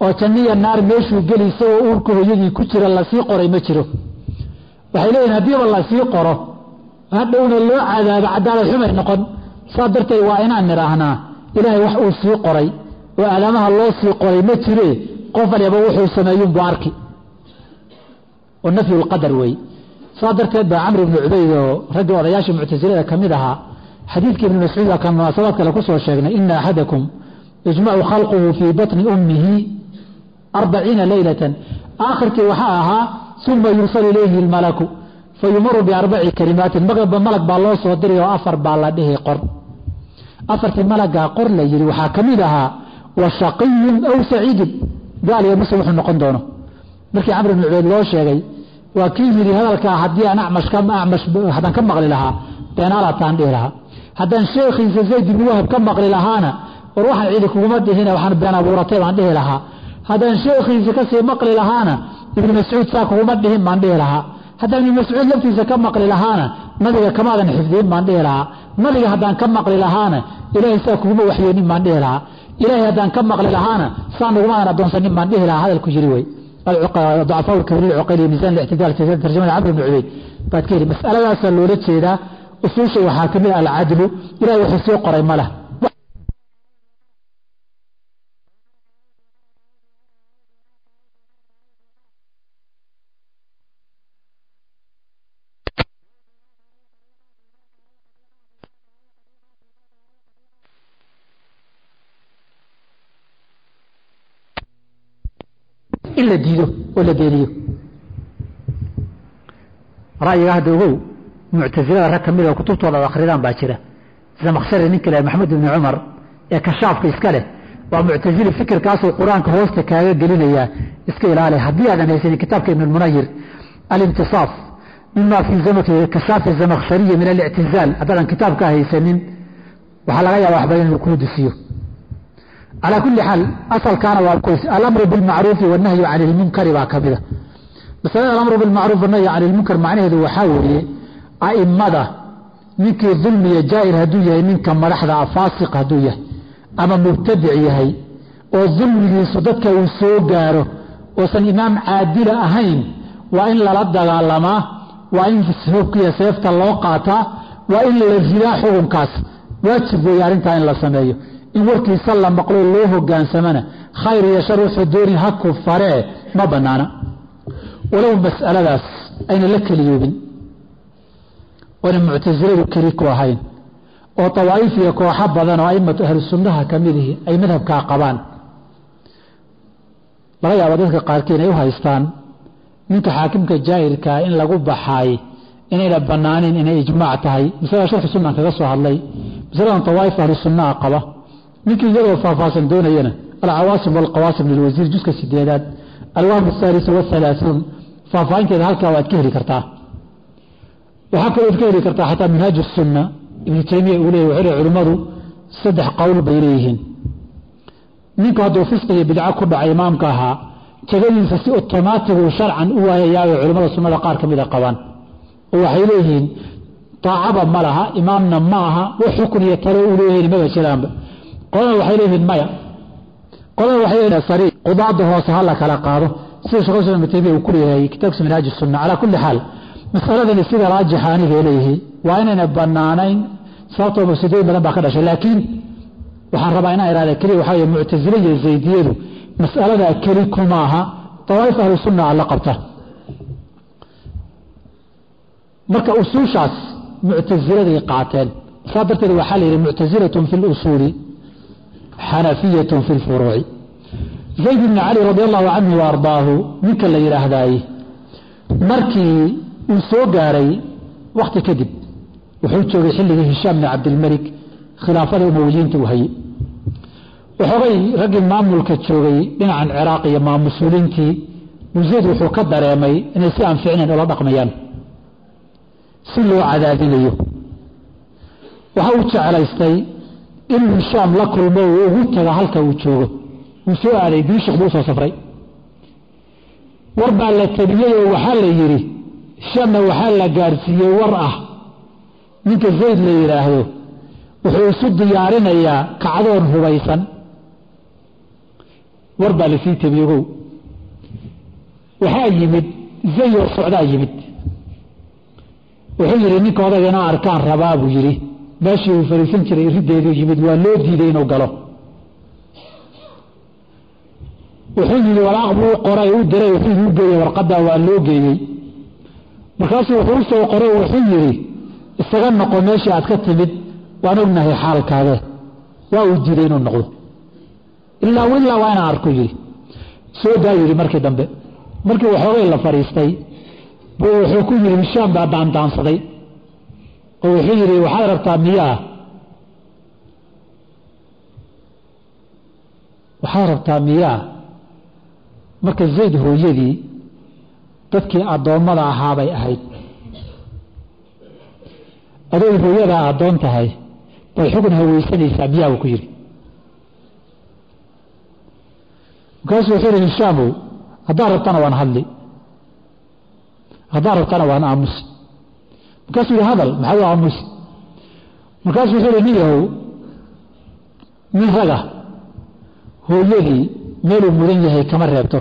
oo janniya naar meeshuu geli isagoo uurka hooyadii ku jira la sii qoray ma jiro. Waxay leeyihiin haddiiba la sii qoro hadhowna loo cadaabo cadaalad xumay noqon. Saa darteed waa inaan nidhaahnaa ilaahay wax uu sii qoray oo aadaamaha loo sii qoray ma jire qof waliba wuxuu sameeyunbu arki oo nafyu lqadar wey. Saa darteed baa camr ibnu cubayd oo raggii odayaasha muctasilada ka ahaa xadiidkii ibni mascuud waa kan munaasabaad kale ku sheegnay ina axadakum yajmacu khalquhu fii batni ummihi arbaciina leylatan aakhirkii waxaa ahaa uma yursal ilayhi lmalaku fayumaru biarbaci kalimaatin magaba malag baa loo soo diray oo afar baa la dhihi qor afartii malagaa qor la yidhi waxaa ka mid ahaa wa aw saciidun gaal muslim wuxuu noqon doono markii camr ibnu cubayd loo sheegay waa kii yidhi hadalkaa haddii aan haddaan ka maqli lahaa beenaalataan dhihi lahaa haddaan sheekhiisa zayd ibnu wahab ka maqli lahaana war waxaan cidi kuguma dhihine waxaan been abuuratay baan dhihi lahaa haddaan sheekhiisa kasii maqli lahaana ibnu mascuud saa kuguma dhihin baan dhihi lahaa haddaan ibnu mascuud laftiisa ka maqli lahaana nabiga kamaadan xifdiyin baan dhihi lahaa nabiga haddaan ka maqli lahaana ilaahay saa kuguma waxyoonin baan dhihi lahaa ilaahay haddaan ka maqli lahaana saa nagumaadan addoonsanin baan dhihi lahaa hadalku jiri wey ضعفاء الكبير العقيلي ميزان الاعتدال في ترجمة عمرو بن عبيد بعد كده مسألة أصلا لولا جيدا أصول شيء وحاكم العدل إلى يحسي قري مله in la diido oo la beeniyo ra'yiga hadda ogow muctasilada rag ka oo kutubtooda ad akhridaan baa jira. Zamakhshari ninka leh maxamed ibni cumar ee kashaafka iska leh waa muctasili fikirkaasuu qur'aanka hoosta kaaga gelinayaa iska ilaali. Haddii aadan haysanin kitaabka ibn lmunayir alintisaaf mima fi kashaafi zamakhshariyi min alictizaal haddaadan kitaabka haysanin waxaa laga yaaba waxba inuu kuu dusiyo calaa kulli xaal asalkaana waa kuways alamru bilmacruufi wanahyu can ilmunkari baa ka mida. Masalada alamru bilmacruuf wanahyu can ilmunkar macnaheedu waxaa weeye a'immada ninkii dulmiya jaa'ir hadduu yahay ninka madaxdaa ah, faasiq hadduu yahay ama mubtadic yahay oo dulmigiisu dadka uu soo gaaro oosan imaam caadila ahayn waa in lala dagaalamaa waa in hubkiya seefta loo qaataa waa in la ridaa xukunkaas. Waajib weeye arrintaa in la sameeyo in warkiisa la maqlo loo hogaansamana khayr iyo shar wuxuu dooni ha ku ma bannaana. Walow mas'aladaas ayna la keliyoobin oona muctasiladu keli ku ahayn. Oo tawaa'if iyo kooxo badan oo aimatu ahlu sunnaha ka midihi ay madhabkaa qabaan. Laga yaaba dadka qaarkii inay u haystaan? Ninka xaakimka jaahilkaa in lagu baxaay inayna bannaanin inay ijmaac tahay. Masalada sharxu sunnan kaga soo hadlay. Masaladan tawaa'if ahlu qaba ninkii iyadoo faahfaahsan doonayana alcawaasim walqawaasim lilwasiir juska sideedaad alwahmu athaalis wathalaathuun faahfaahinteeda halkaa waad ka heli kartaa. Waxaa kaloo ad ka heli kartaa xataa minhaaj sunna ibnu taymiya uu leeyay wuxuu culimmadu saddex qowl bay leeyihiin. Ninku hadduu fisqi iyo bidco ku dhacay imaamka ahaa jagadiisa si otomaatigu sharcan u waayayaabay culimmada sunnada qaar ka mida qabaan. Oo waxay leeyihiin taacaba ma laha imaamna ma aha wax xukun iyo talo u leeyihiin maba jiraanba qolana waxay leeyihiin maya. Qolana waxay leeyihiin sariix qudaada hoose ha la kala qaado. Sida sheekh islam ibnu taymiya uu ku leeyahay kitaabkiisa minhaaj sunna calaa kulli xaal. Masaladani sida raajixa anigay leeyihiin. Waa inayna bannaanayn sababtoo mafsidooyin badan baa ka dhashay. Laakiin waxaan rabaa inaan ihahda keliya waxaa weye muctasile iyo zaydiyadu mas'aladaa keli kuma aha dawaa'if ahlu sunna alla qabta. Marka usuushaas muctasiladay qaateen. Saa darteed waxaa la yidhi muctasilatun fi lusuuli xanafiyatun fi lfuruuci zayd bni cali radi allahu canhu wa ardaahu ninka la yidhaahdaaye markii uu soo gaaray wakhti kadib wuxuu joogay xilligii hishaam bni cabdilmelik khilaafada umawiyiinta uu hayey waxoogay raggii maamulka joogay dhinacan ciraaq iyo maamusuuliintii zayd wuxuu ka dareemay inay si aan ficnayn ula dhaqmayaan si loo cadaadinayo. Waxa uu jeclaystay inuu hishaam la kulmo uu ugu taga halka uu joogo. Wuu soo aaday diishik buu u soo safray. War baa la tabiyey oo waxaa la yidhi hishaamna waxaa la gaarsiiyey war ah. Ninka zayd la yidhaahdo wuxuu isu diyaarinayaa kacdoon hubaysan. War baa la sii tabiyogow waxaa yimid zayoo socdaa yimid. Wuxuu yidhi ninka odaga inaa arkaan rabaa buu yidhi meeshii uu fariisan jiray riddeeduu yimid waa loo diiday inuu galo. Wuxuu yidhi walaaq buu qoray u diray wuxuu u geeyey warqaddaa waa loo geeyey. Markaasuu wuxuu u soo qoray wuxuu yidhi isaga noqo meeshii aad ka timid waan ognahay xaalkaade waa uu diiday inuu noqdo. Ilaa ilaa waa inaan arko yidhi. Soo daa yidhi markii dambe. Markii waxoogay la fadhiistay buu wuxuu ku yidhi hishaam baa daandaansaday oo wuxuu yidhi waxaad rabtaa miyaa? Waxaad rabtaa miyaa. Marka zayd hooyadii dadkii addoommada ahaabay ahayd. Adoy hooyadaa addoon tahay bay xukun haweysanaysaa miyaa buu ku yidhi. Markaasuu wuxuu yidhi hishaamow haddaad rabtana waan hadli. Haddaad rabtana waan aamusi markaasuu yidhi hadal maxaad u aamusi markaasuu wuxuu yidhi nin yahow nin raga hooyadii meeluu mudan yahay kama reebto.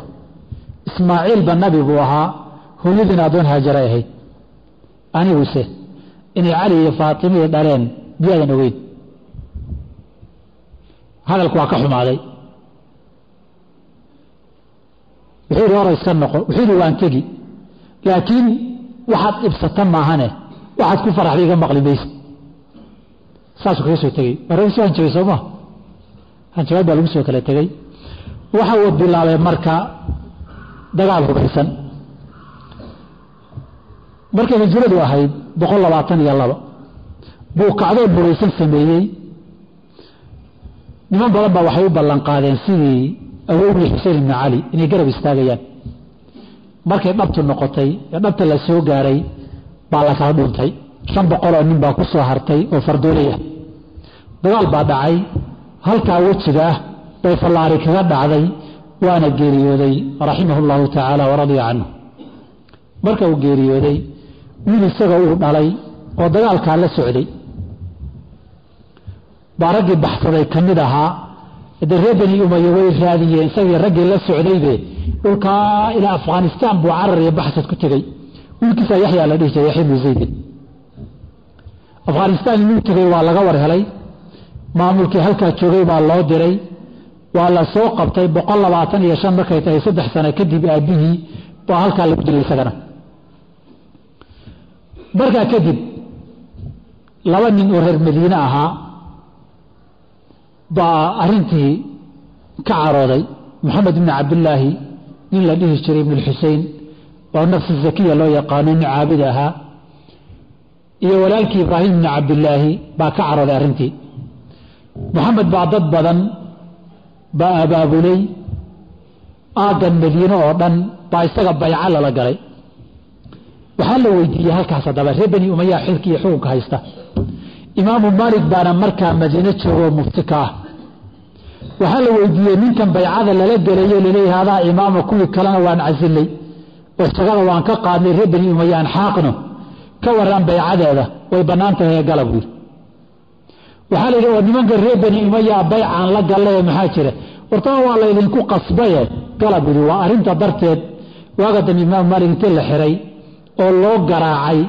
Ismaaciilba nabi buu ahaa hooyadiina addoon haajaray ahayd aniguse inay cali iyo faatimii dhaleen miyaadan ogeyn? Hadalku waa ka xumaaday. Wuxuu yidhi hora iska noqo. Wuxuu yidhi waan tegi. Laakiin waxaad ibsata maahane waxaad ku faraxda iga maqli maysa saasuu kaga soo tegey hanjabay soo maa hanjabaad baa lagu soo kala tegey waxa uu bilaabay marka dagaal hubaysan markay hijradu ahayd boqol labaatan iyo laba buu kacdoon hubaysan sameeyey. Niman badan baa waxay u ballan qaadeen sidii awowgii xuseen ibni cali inay garab istaagayaan. Markay dhabtu noqotay ee dhabta la soo gaaray baa la kala dhuuntay shan boqoloo nin baa ku soo hartay oo fardoolay ah. Dagaal baa dhacay. Halkaa wejiga ah bay fallaari kaga dhacday waana geeriyooday raximahu llahu tacaala waradiya canhu. Marka uu geeriyooday wiil isaga uu dhalay oo dagaalkaa la socday. Baa raggii baxsaday ka mid ahaa de reer bani umaya way raadiyeen isagii raggii la socdaybe dhulkaa ilaa afghanistaan buu carar iyo baxsad ku tegey wiilkiisaa yaxyaa la dhihi jiray yaxya bnu zaydin afghanistaan inuu tegey waa laga war helay. Maamulkii halkaa joogay baa loo diray. Waa la soo qabtay boqol labaatan iyo shan markay tahay saddex sano kadib aabbihii baa halkaa lagu dilay isagana. Markaa kadib laba nin oo reer madiine ahaa baa arintii ka carooday maxamed ibni cabdillaahi nin la dhihi jiray ibnulxusein oo nafsi zakiya loo yaqaano nin caabid ahaa. Iyo walaalkii ibraahim ibni cabdilaahi baa ka carooday arrintii. Moxamed baa dad badan baa abaabulay aaggan madiine oo dhan baa isaga bayco lala galay. Waxaa la weydiiyey halkaas haddaba reer beni umaya xilki iyo xukunka haysta. Imaamu maalik baana markaa madiine joogoo mufti ka ah. Waxaa la weydiiyey ninkan baycada lala gelayo la leeyahay hadaa imaama kuwii kalena waan casilay oo sagada waan ka qaadnay reer beni umayaan xaaqno. Ka waran baycadeeda way bannaan tahay galab wiil waxaa la yidhi oo nimanka reer umaya baycaan la gallaye maxaa jira? Wartaba waa laydinku qasbaye galab wiil waa arrinta darteed waaga dambe imaamu maalik intii la xiray oo loo garaacay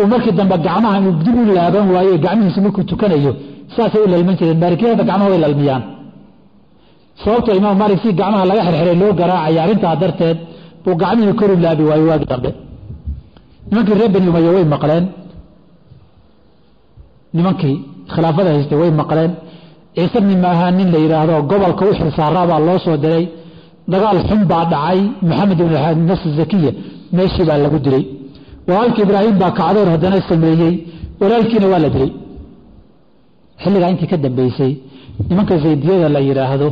uu markii dambe gacmaha inuu dib u laaban waaye gacmihiisa markuu tukanayo saasay u lalman jireen. Maalikiyada gacmaha way lalmiyaan. Sababtoo imaam maalik si gacmaha laga xirxiray loo garaacaya arrintaa darteed buu gacmihii koru laabi waayo waagi dambe. Nimankii reer beni umaya way maqleen. Nimankii khilaafada haystay way maqleen. Ciise bni maahaan nin la yidhaahdo gobolka u xilsaaraabaa loo soo diray. Dagaal xun baa dhacay maxamed ibn nafsi zakiya meeshii baa lagu dilay. Walaalkii ibraahim baa kacdoor haddana sameeyey walaalkiina waa la dilay. Xilligaa intii ka dambeysay nimanka zaydiyada la yidhaahdo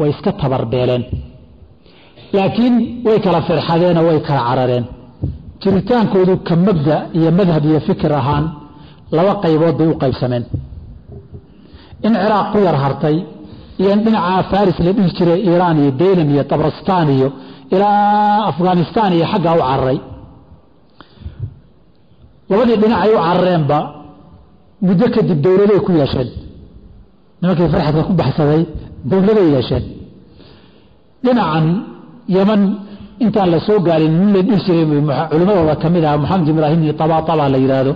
way iska tabarbeeleen laakiin way kala firxadeenoo way kala carareen. Jiritaankoodu ka mabda iyo madhab iyo fikir ahaan laba qaybood bay u qaybsameen. In ciraaq ku yar hartay iyo in dhinaca faris la dhihi jiray iiraan iyo daylan iyo tabrastaan iyo ilaa afghanistaan iyo xaggaa u cararay labadii dhinacay u carareenba muddo kadib dowladay ku yeesheen. Nimankii farxadka ku baxsaday dowladay yeesheen. Dhinacan yaman intaan la soo gaarin nin la dhihi jiray culimmadooda ka ah maxamed ibraahim iyo tabaaba la yidhaahdo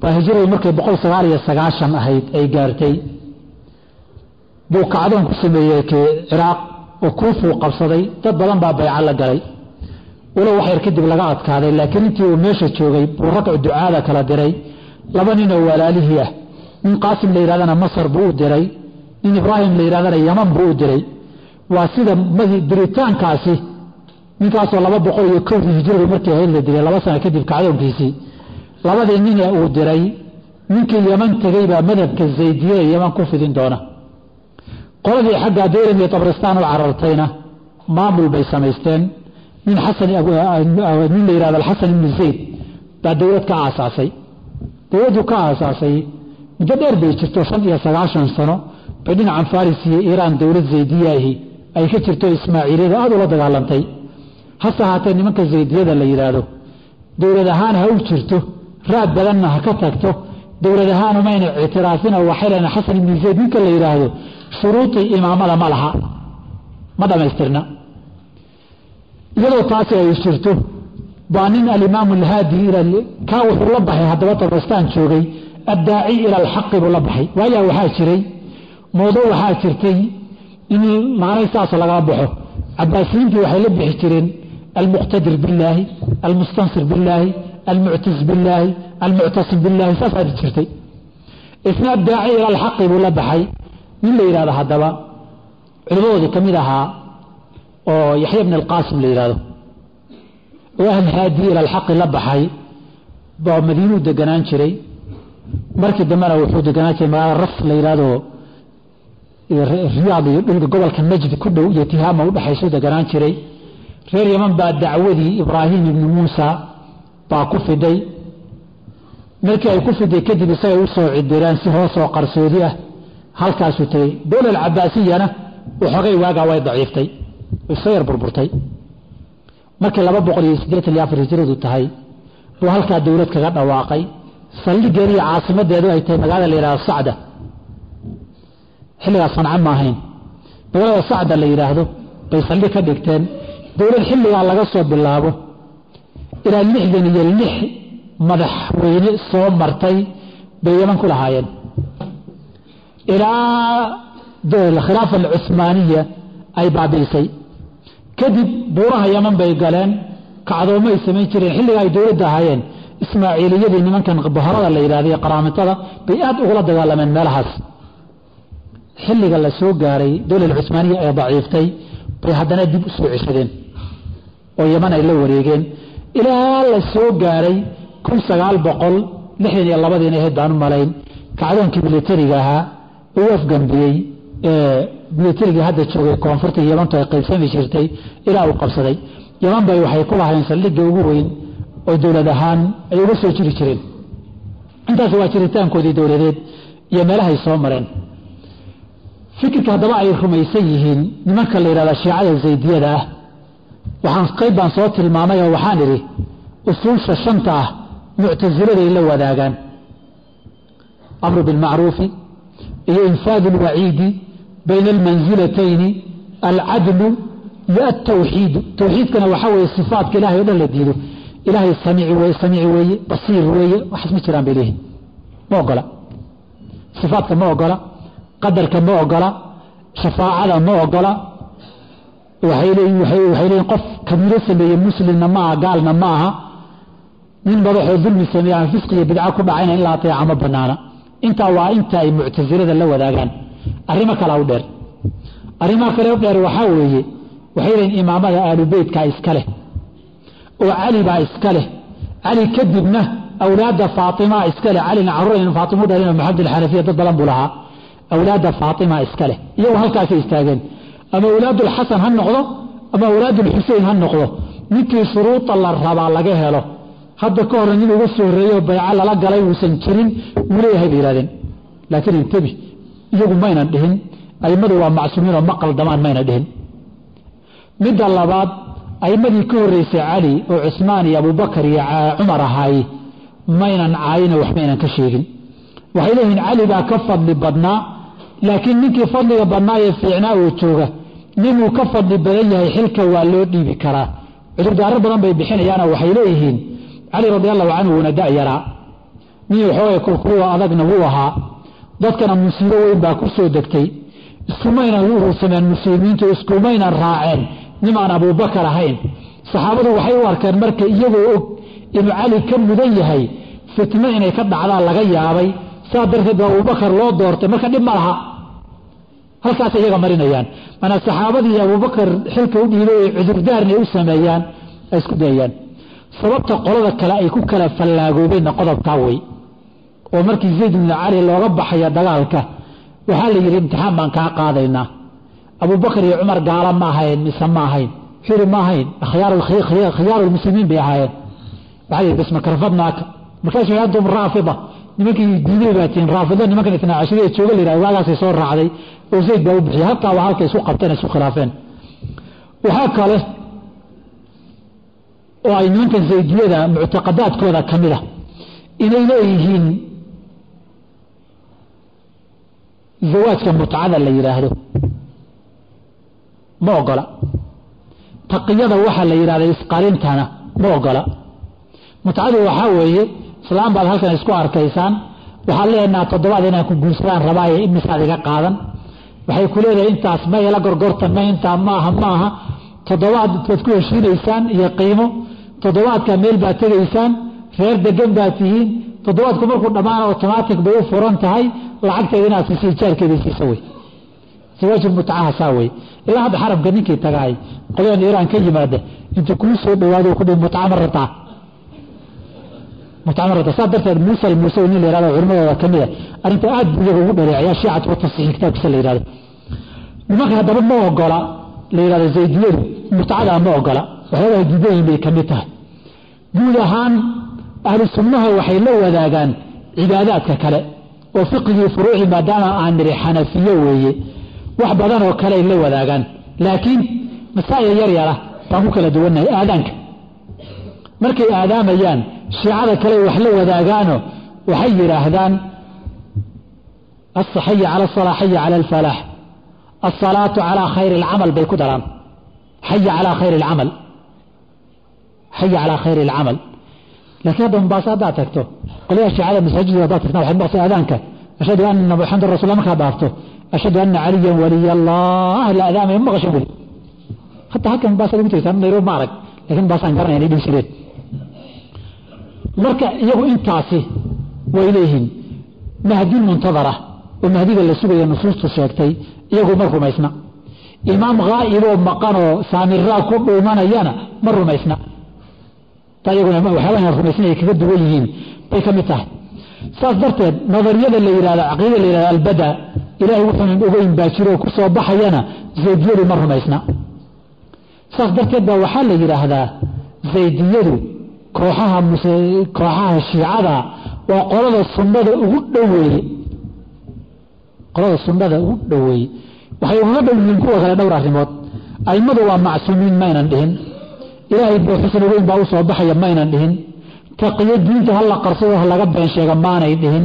baa hijradu markay boqol sagaal iyo sagaashan ahayd ay gaartay. Buu kacdoon ku sameeyey ciraaq oo kuufuu qabsaday. Dad badan baa bayco la galay. Walow wax yar kadib laga adkaaday laakiin intii uu meesha joogay buu ragcu ducaada kala diray. Laba ninoo walaalihii ah nin qaasim la yidhahdana masar buu u diray. Nin ibraahim la yidhahdana yaman buu u diray waa sida diritaankaasi ninkaasoo laba boqol iyo kowdii hijradu markii ahayd la dilay laba sano kadib kacdoonkiisii. Labadii nine uu diray ninkii yaman tegey baa madhabka zaydiyada yaman ku fidin doona. Qoladii xaggaa daylan iyo tabristaan u carartayna maamul bay samaysteen. Nin xasan nin la yihahdo alxasan ibnu zayd baa dowlad ka aasaasay. Dowladdu ka aasaasay muddo dheer bay jirto shan iyo sagaashan sano bay dhinacan faris iyo iiraan dowlad zaydiyaahi ay ka jirto ismaaciiliyada aada ula dagaalantay. Hase ahaatee nimanka zaydiyada la yidhaahdo dowlad ahaan ha u jirto raad badanna ha ka tagto dowlad ahaan umayna ictiraafina waxay leena xasan ibnu zayd ninka la yidhaahdo shuruudii imaamada ma laha. Ma dhammaystirna iyadoo taasi ay jirto baa nin alimaamu alhaadi kaa wuxuu la baxay haddaba tabastaan joogay addaaci ila alxaqi buu la baxay. Waayaa waxaa jiray? Moodo waxaa jirtay in maanay saas lagaa baxo. Cabaasiyiintii waxay la bixi jireen almuqtadir billaahi almustansir billaahi almuctis billaahi almuctasim billaahi saasaa jirtay. Isna addaaci ila alxaqi buu la baxay. Nin la yidhahdo haddaba culimadoodii ka mid ahaa oo yaxya bn alqaasim la yidhahdo oo alhaadi ila alxaqi la baxay. Baa madiinuu deganaan jiray. Markii dambena wuxuu deganaan jiray magaalada ras la yidhahdo riyaad iyo dhulka gobolka najd ku dhow iyo tihaama udhexaysu deganaan jiray reer yaman baa dacwadii ibraahim ibni muusa baa ku fiday. Markii ay ku fiday kadib isagay u soo cidireen si hoosoo qarsoodi ah. Halkaasuu tegey dowla alcabaasiyana waxoogay waagaa way daciiftay way soo yar burburtay. Markii laba boqol iyo siddeetan iyo afar hijradu tahay buu halkaa dowlad kaga dhawaaqay. Saldhigeeda iyo caasimadeedu ay tahay magaalada la yidhahdo sacda xilligaas sanca ma ahayn. Magaalada sacda la yidhaahdo bay saldhig ka dhigteen. Dowlad xilligaa laga soo bilaabo ilaa lixdan iyo lix madaxweyne soo martay bay yaman ku lahaayeen. Ilaa khilaafa alcuhmaaniya ay baabi'isay. Kadib buuraha yaman bay galeen kacdoomo ay samayn jireen. Xilliga ay dowladda ahaayeen ismaaciiliyadii nimankan baharada la yidhahda iyo qaraamitada bay aad ugula dagaalameen meelahaas xilliga la soo gaaray dowla cuhmaaniya ee daciiftay bay haddana dib u soo ceshadeen oo yaman ay la wareegeen. Ilaa la soo gaaray kun sagaal boqol lixdan iyo labadiina ahayd baan u malayn kacdoonkii militariga ahaa uu afgambiyey ee militarigii hadda joogay koonfurta yamantu ay qaybsami jirtay ilaa uu qabsaday. Yaman bay waxay ku lahayn saldhigga ugu weyn oo dowlad ahaan ay uga soo jiri jireen. Intaas waa jiritaankoodii dowladeed iyo meelahay soo mareen fikirka haddaba ay rumaysan yihiin nimanka la yidhahda shiicada zaydiyada ah waxaan qayb baan soo tilmaamay oo waxaan idhi usuulsha shanta ah muctasiladay la wadaagaan. Amru bilmacruufi iyo infaadu alwaciidi bayna almansilatayni alcadlu iyo altawxiidu tawxiidkana waxaa weeye sifaatka ilahay o dhan la diido. Weye samiici weeye basiir weeye waxaas ma jiraan bay leeyihiin ma ogola. Sifaatka ma ogola qadarka ma ogola shafaacada ma ogola. Waxay leeyihiin qof kabiiro sameeye muslimna ma aha gaalna ma aha. Nin madaxoo dulmi sameeye aan fisqi iyo bidca ku dhacayna in la ateeca banaana. Intaa waa inta ay muctasilada la wadaagaan. Arrimo kalea u dheer. Arrimaha kale u dheer waxaa weeye waxay leeyihiin imaamada aalubeytka iska leh oo cali baa iska leh. Cali kadibna awlaadda faatimaa iska leh. Calina carruur faatimu dhalin maxamed alxanafiya dad badan buu lahaa awlaadda faatima iska leh iyagu halkaasay istaageen ama awlaadulxasan ha noqdo ama awlaadulxusein ha noqdo ninkii shuruuda la rabaa laga helo hadda ka hore nin uga soo horreeyo bayco lala galay uusan jirin wuu leeyahay bay yihahdeen laakiin intabi iyagu maynan dhihin aimadu waa macsuumiin oo ma qaldamaan mayna dhihin midda labaad aimadii ka horreysay cali oo cusmaan iyo abubakar iyo cumar ahaaye maynan caayina waxmaynan ka sheegin waxay leeyihiin cali baa ka fadli badnaa laakiin ninkii fadliga badnaa ee fiicnaa oo jooga ninuu ka fadli badan yahay xilka waa loo dhiibi karaa. Cudurdaaro badan bay bixinayaanoo waxay leeyihiin. Cali radi allahu canhu wuuna da-yaraa nin waxoogay kulkulo adagna wuu ahaa. Dadkana musiibo weyn baa ku soo degtay. Iskumaynan urursameen muslimiintu iskumaynan raaceen nimaan abuubakar ahayn. Saxaabadu waxay u arkeen marka iyagoo og inuu cali ka mudan yahay fitno inay ka dhacdaan laga yaabay saa darteed baa abubakar loo doortay. Marka dhib ma laha. Halkaasay iyaga marinayaan. Maanaa saxaabadii abubakar xilka u dhiibay ay cudurdaarna u sameeyaan ay isku dayayaan. Sababta qolada kale ay ku kala fallaagoobeynna qodobkaa wey. Oo markii zayd bnu cali looga baxaya dagaalka. Waxaa la yidhi imtixaan baan kaa qaadaynaa. Abubakar iyo cumar gaala ma ahayn mise ma ahayn? Xiri ma ahayn? Khiyaaru bay ahaayeen. Waxaa la yidhi bas makarfadnaaka markaasu antum raafida nimankii diiday baa tihiin raafido nimankan itnaa cashirada jooga la yidhahda waagaasay soo raacday oo zayd baa u bixiyay halkaa waa halkay isku qabteen isku khilaafeen. Waxaa kale oo ay nimankan zaydiyada muctaqadaadkooda ka mid a inay leeyihiin zawaajka mutcada la yidhaahdo. Ma ogola. Taqiyada waxa la yidhahda isqarintana ma ogola. Mutcadu waxaa weeye islaam baad halkan isku arkaysaan. Waxaad leenaha toddobaad inaan ku guursadaan rabaaye imisaad iga qaadan. Waxay ku leedahay intaas ma ila gorgortan ma intaa maaha maaha toddobaad baad ku heshiinaysaan iyo qiimo. Toddobaadka meel baad tegaysaan reer degan baad tihiin. Toddobaadku markuu dhammaana automatic bay u furan tahay lacagteeda inaad siisa ijaarkeeda siisa wey sawaajul mutacaha saa wey ilaa hadda xaramka ninkii tagahay qolyadan iiraan ka yimaada inta kuu soo dhawaado ku dhihi mutaca ma rabtaa mutaca ma rabtaa saa darteed muuse nin la yihahdo culimadooda ka mida arrinta aad buu iyaga ugu dhareecaya shiicatu watasixiin kitaabkiisa la yihahdo nimanka haddaba ma ogola la yihahdo zaydiyadu mutacadaa ma ogola waxyaabaha diidayin bay ka tahay guud ahaan ahlu sunnaha waxay la wadaagaan cibaadaadka kale oo fiqigii furuuci maadaama aan niri xanafiyo weeye wax badan oo kale la wadaagaan laakiin masaa'il yar yara baan ku kala duwannahay aadaanka markay aadaamayaan shiicada kale wax la wadaagaano waxay yidhaahdaan xaya cala asala xaya cala alfalaax alsalaatu calaa khayri alcamal bay ku daraan xaya calaa khayri alcamal xaya calaa khayri alcamal laakiin hadda mombaaso haddaad tagto qolyaha shiicada masaajidda haddaad tagtaan waxaad maqtay aadaanka ashhadu anna muxamadan rasul markaad dhaafto ashhadu anna caliyan waliy allah la adaamaya ma maqasho weli hataa halkan mombaasaad ugu tegtaan nairobi ma arag laakiin mombaasaan garanaya inay dhihi marka iyagu intaasi way leeyihiin. Mahdi muntadara oo mahdiga la sugaya nusuustu sheegtay iyagu ma rumaysna. Imaam haa'iboo maqanoo saamiraa ku dhuumanayana ma rumaysna. Waxyaabaa rumaysna ay kaga duwan yihiin bay ka mid tahay. Saas darteed nadariyada la yidhahdo caqiidada la yidhahdo albada ilaahay wuxuunan ogeyn baa jiroo ku soo baxayana zaydiyadu ma rumaysna. Saas darteed baa waxaa la yidhaahdaa zaydiyadu kooxaha kooxaha shiicada waa qolada sunnada ugu dhoweeye qolada sunnada ugu dhoweeye waxay ugaga dhow yihiin kuwa kale dhowr arrimood. A'immadu waa macsuumiin maynan dhihin. Ilaahay buu xusn weyn baa u soo baxaya maynan dhihin. Taqiyo diinta ha la qarsado ha laga been sheega maanay dhihin.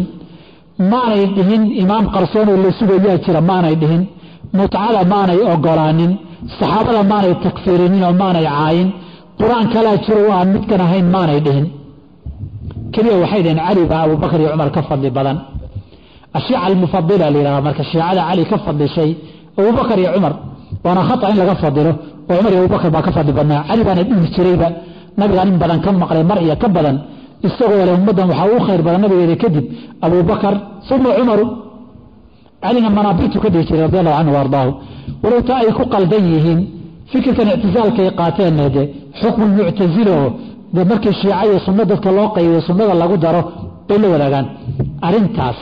Maanay dhihin imaam qarsoonoo la sugayaa jira maanay dhihin. Mutcada maanay ogolaanin saxaabada maanay takfiirinin oo maanay caayin qur'aan kalaa jiro oo aan midkan ahayn maanay dhihin. Keliya waxay dhaheen cali baa abubakar iyo cumar ka fadli badan. Ashiica almufadila la yidhahda marka shiicada cali ka fadlishay abubakar iyo cumar waana khata in laga fadilo oo cumar iyo abubakar baa ka fadli badnaa. Cali baana dhihi jirayba nabigaan in badan ka maqlay mar iyo ka badan. Isagoo leh ummaddan waxaa ugu khayr badan nabigeeda kadib abubakar uma cumaru calina manaabitu ka dhihi jiray radi allahu canhu ardaahu. Walow ay ku qaldan yihiin fikirkan ictisaalkay qaateenna de xukmu muctasila oo markii shiica iyo sunno dadka loo qaybiyo sunnada lagu daro bay la wadaagaan. Arrintaas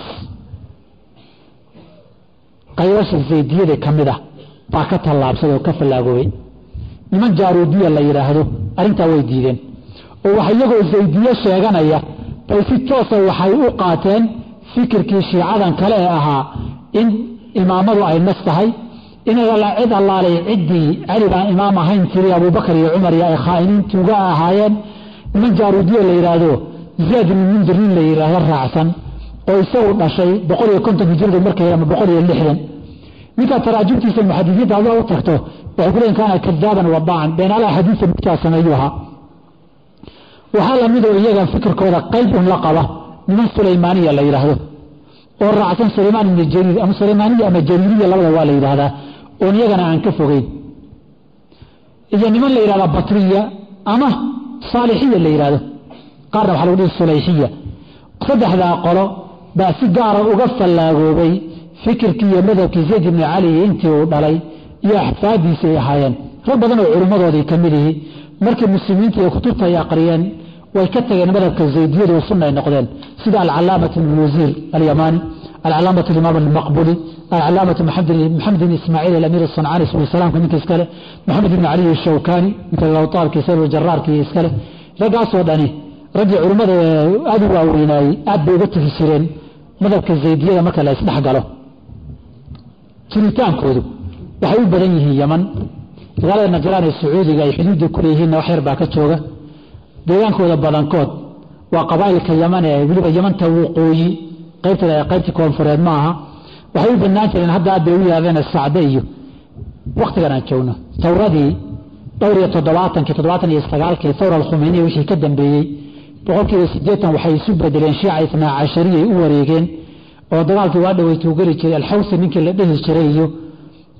qaybasha zaydiyada ka mid ah baa ka tallaabsada oo ka fallaagoobay niman jaaruudiya la yidhaahdo arrintaa way diideen. Oo wax iyagoo zaydiye sheeganaya bay si toosa waxay u qaateen fikirkii shiicadan kale ee ahaa in imaamadu ay nas tahay cid allaalay ciddii cali baan imaam ahayn tiri abubakar iyo cumar iyo ay khaa'iniintuuga ahaayeen. Niman jaaruudiya la yidhaahdo zaad ibnu mundir la yidhaahdo raacsan oo isagu dhashay boqol iyo konton hijradu markay ama boqol iyo lixdan. Ninkaa taraajumtiisa muxadisiinta adaa u tagto waxay ku leeyiin kaana kadaaban wadaacan beenaalaha xadiisa midkaa sameeyuu ahaa. Waxaa lamidoo iyaga fikirkooda qayb la qaba niman sulaymaaniya la yidhaahdo oo raacsan sulaymaan ibni jariir ama sulaymaaniya ama jariiriya labada waa la yidhaahdaa oon iyagana aan ka fogeyn. Iyo niman la yidhahdaa batriya ama saalixiya la yidhahdo qaarna waxaa lagu dhihi sulayxiya. Saddexdaa qolo baa si gaara uga fallaagoobay fikirkii iyo madhabkii zayd ibni cali intii uu dhalay iyo axfaadiisi ay ahaayeen. Rag badan oo culimmadoodii ka mid ihi markii muslimiinta iyo kutubta ay aqriyeen way ka tageen madhabka zaydiyadu sunna ay noqdeen. Sida alcalaamat ibn wasiir alyamaani alcalaamat alimaam almaqbuli alcalaamat maxamed ibn ismaaciil alamiir asancaani salaamka ninka iskale maxamed ibn cali shawkani ninka lawtaarkii sayr jaraarkii iskale raggaasoo dhani raggii culimmada aad u waaweynaayey aad bay uga tegi jireen madhabka zaydiyada marka la isdhex galo jiritaankoodu waxay u badan yihiin yaman magaalada najraan ee sacuudiga ay xuduudda ku leeyihiinna wax yar baa ka jooga deegaankooda badankood waa qabaa'ilka yaman qaybtii koonfureed ma aha waxay u bannaan jireen hadda aad bay u yidhahdeen sacde iyo wakhtigan aan joogno tawradii dhowr iyo toddobaatankii toddobaatan iyo sagaalkii thawra alkhumeyniya wixii ka dambeeyey boqolkiiba siddeetan waxay isu bedeleen shiica isnaa cashariyay u wareegeen oo dagaalkii waa dhaweytuu geli jiray alxawsi ninkii la dhehi jiray iyo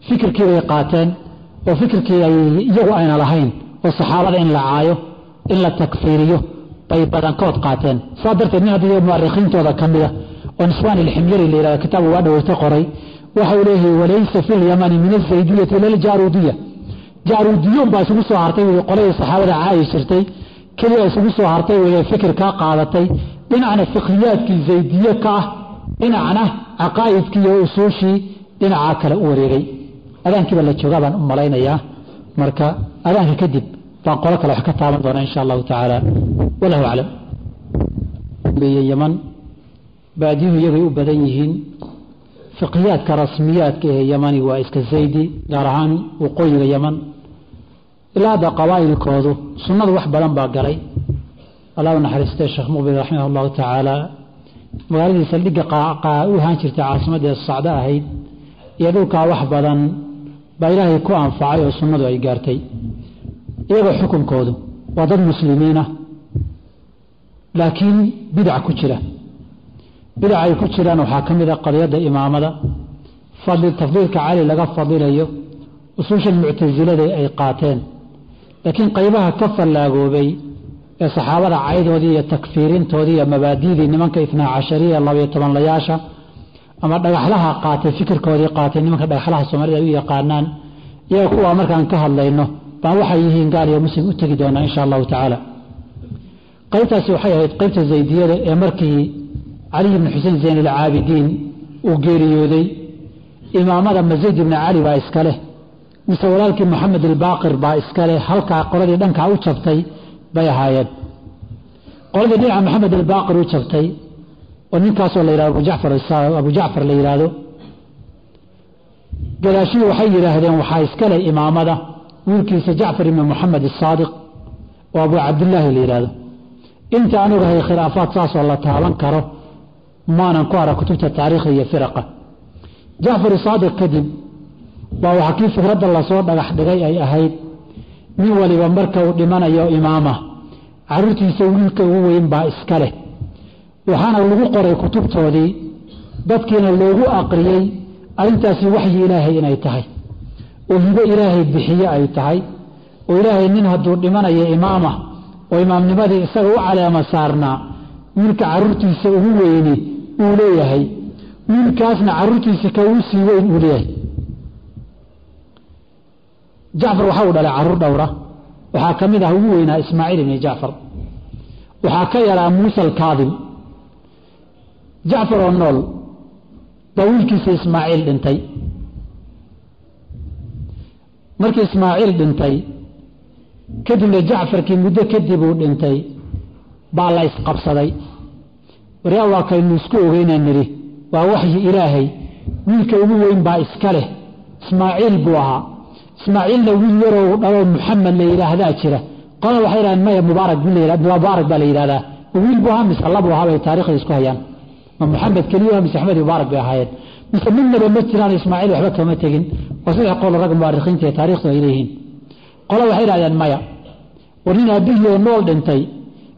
fikirkii bay qaateen oo fikirkii ay iyagu ayna lahayn oo saxaabada in la caayo in la takfiiriyo bay badankood qaateen. Saa darteed nin haddii mu'arikhiintooda ka mida oo niswaan ilximyari la kitaabu waa dhaweyta qoray waxau leeyahay walaysa fi lyamani min azaydiyati ila aljaaruudiya jaaruudiyuun baa isugu soo hartay weli qoladii saxaabada caayi jirtay keliya isugu soo hartay weli fikir kaa qaadatay dhinacna fiqhiyaadkii zaydiye ka ah dhinacna caqaa'idkii iyo usuushii dhinacaa kale u wareegay. Adaankiiba la joogaa baan u malaynayaa. Marka adaanka kadib baan qolo kale wax ka taaban doona insha allahu tacaala. Wallahu aclam baadiyuhu iyagay u badan yihiin. Fiqhiyaadka rasmiyaadka ee yamani waa iska zaydi gaar ahaan waqooyiga yaman ilaa hadda qabaa'ilkoodu sunnadu wax badan baa galay. Allah u naxariistay sheekh muqbil raximah allahu tacaala magaaladii saldhigga u ahaan jirtay caasimadda sacdo ahayd. Iyo dhulkaa wax badan baa ilaahay ku anfacay oo sunnadu ay gaartay. Iyagoo xukunkoodu waa dad muslimiinah laakiin bidac ku jira bidac ay ku jiraan waxaa ka mid a qadiyadda imaamada. Fadli tafdiilka cali laga fadilayo usuushan muctasilada ay qaateen. Laakiin qaybaha ka fallaagoobay ee saxaabada caydoodii iyo takfiirintoodii iyo mabaadidii nimanka itnaa cashariya labayo tobanlayaasha ama dhagaxlaha qaatay fikirkoodii qaatay nimanka dhagaxlaha soomaalida ay u yaqaanaan iyaga kuwaa markaan ka hadlayno baan waxay yihiin gaal iyo muslim u tegi doonaa insha allahu tacaala. Qaybtaasi waxay ahayd qaybta zaydiyada ee markii caliy ibni xuseen zayn alcaabidiin uu geeriyooday. Imaamada ma zayd ibni cali baa iska leh. Mise walaalkii moxamed albaaqir baa iska leh. Halkaa qoladii dhankaa u jabtay bay ahaayeen. Qoladii dhinaca maxamed albaaqir u jabtay oo ninkaasoo la yihahdo abujacfar abu jacfar la yidhaahdo gadaashihii waxay yidhaahdeen waxaa iska leh imaamada wiilkiisa jacfar ibni moxamed asaadiq oo abu cabdillaahi la yidhaahdo inta aan ogahay khilaafaad saasoo la taaban karo maanan ku ara kutubta taariikha iyo firaqa. Jacfar saadiq kadib baa waxaa kii fikradda la soo dhagax dhigay ay ahayd nin waliba marka uu dhimanayo imaama caruurtiisa wiilka ugu weyn baa iska leh. Waxaana lagu qoray kutubtoodii dadkiina loogu aqriyey arrintaasi waxyi ilaahay inay tahay. Oo hibo ilaahay bixiye ay tahay. Oo ilaahay nin hadduu dhimanayo imaama oo imaamnimadii isaga u caleema saarnaa wiilka caruurtiisa ugu weyni uu leeyahay. Wiilkaasna caruurtiisa ka uu sii weyn uu leeyahay. Jacfar waxa uu dhalay carruur dhowra. Waxaa ka mid ah ugu weynaa ismaaciil ibni jacfar waxaa ka yaraa muusa alkaadim. Jacfar oo nool baa wiilkiisa ismaaciil dhintay. Markii ismaaciil dhintay kadibna jacfarkii muddo kadib uu dhintay baa la isqabsaday waryaa waa kaynu isku ogeynaa nidhi. Waa waxyi ilaahay. Wiilka ugu weyn baa iska leh. Ismaaciil buu ahaa. Ismaaciilna wiil yaroo dhaloo muxamed la yidhaahdaa jira. Qolana waxay yidhahdeen maya mubaarak mubaarak baa la yidhahdaa wiil buu ahaa mise labuu ahaa bay taarikhda isku hayaan. Ma muxamed keliya mise axmed mubaarak bay ahaayeen. Mise midnaba ma jiraan ismaaciil waxba kama tegin. Oo saddex qol rag muwaarikiinta ee taarikhdu ay leeyihiin. Qola waxay idhahdeen maya war nin aabbihii oo nool dhintay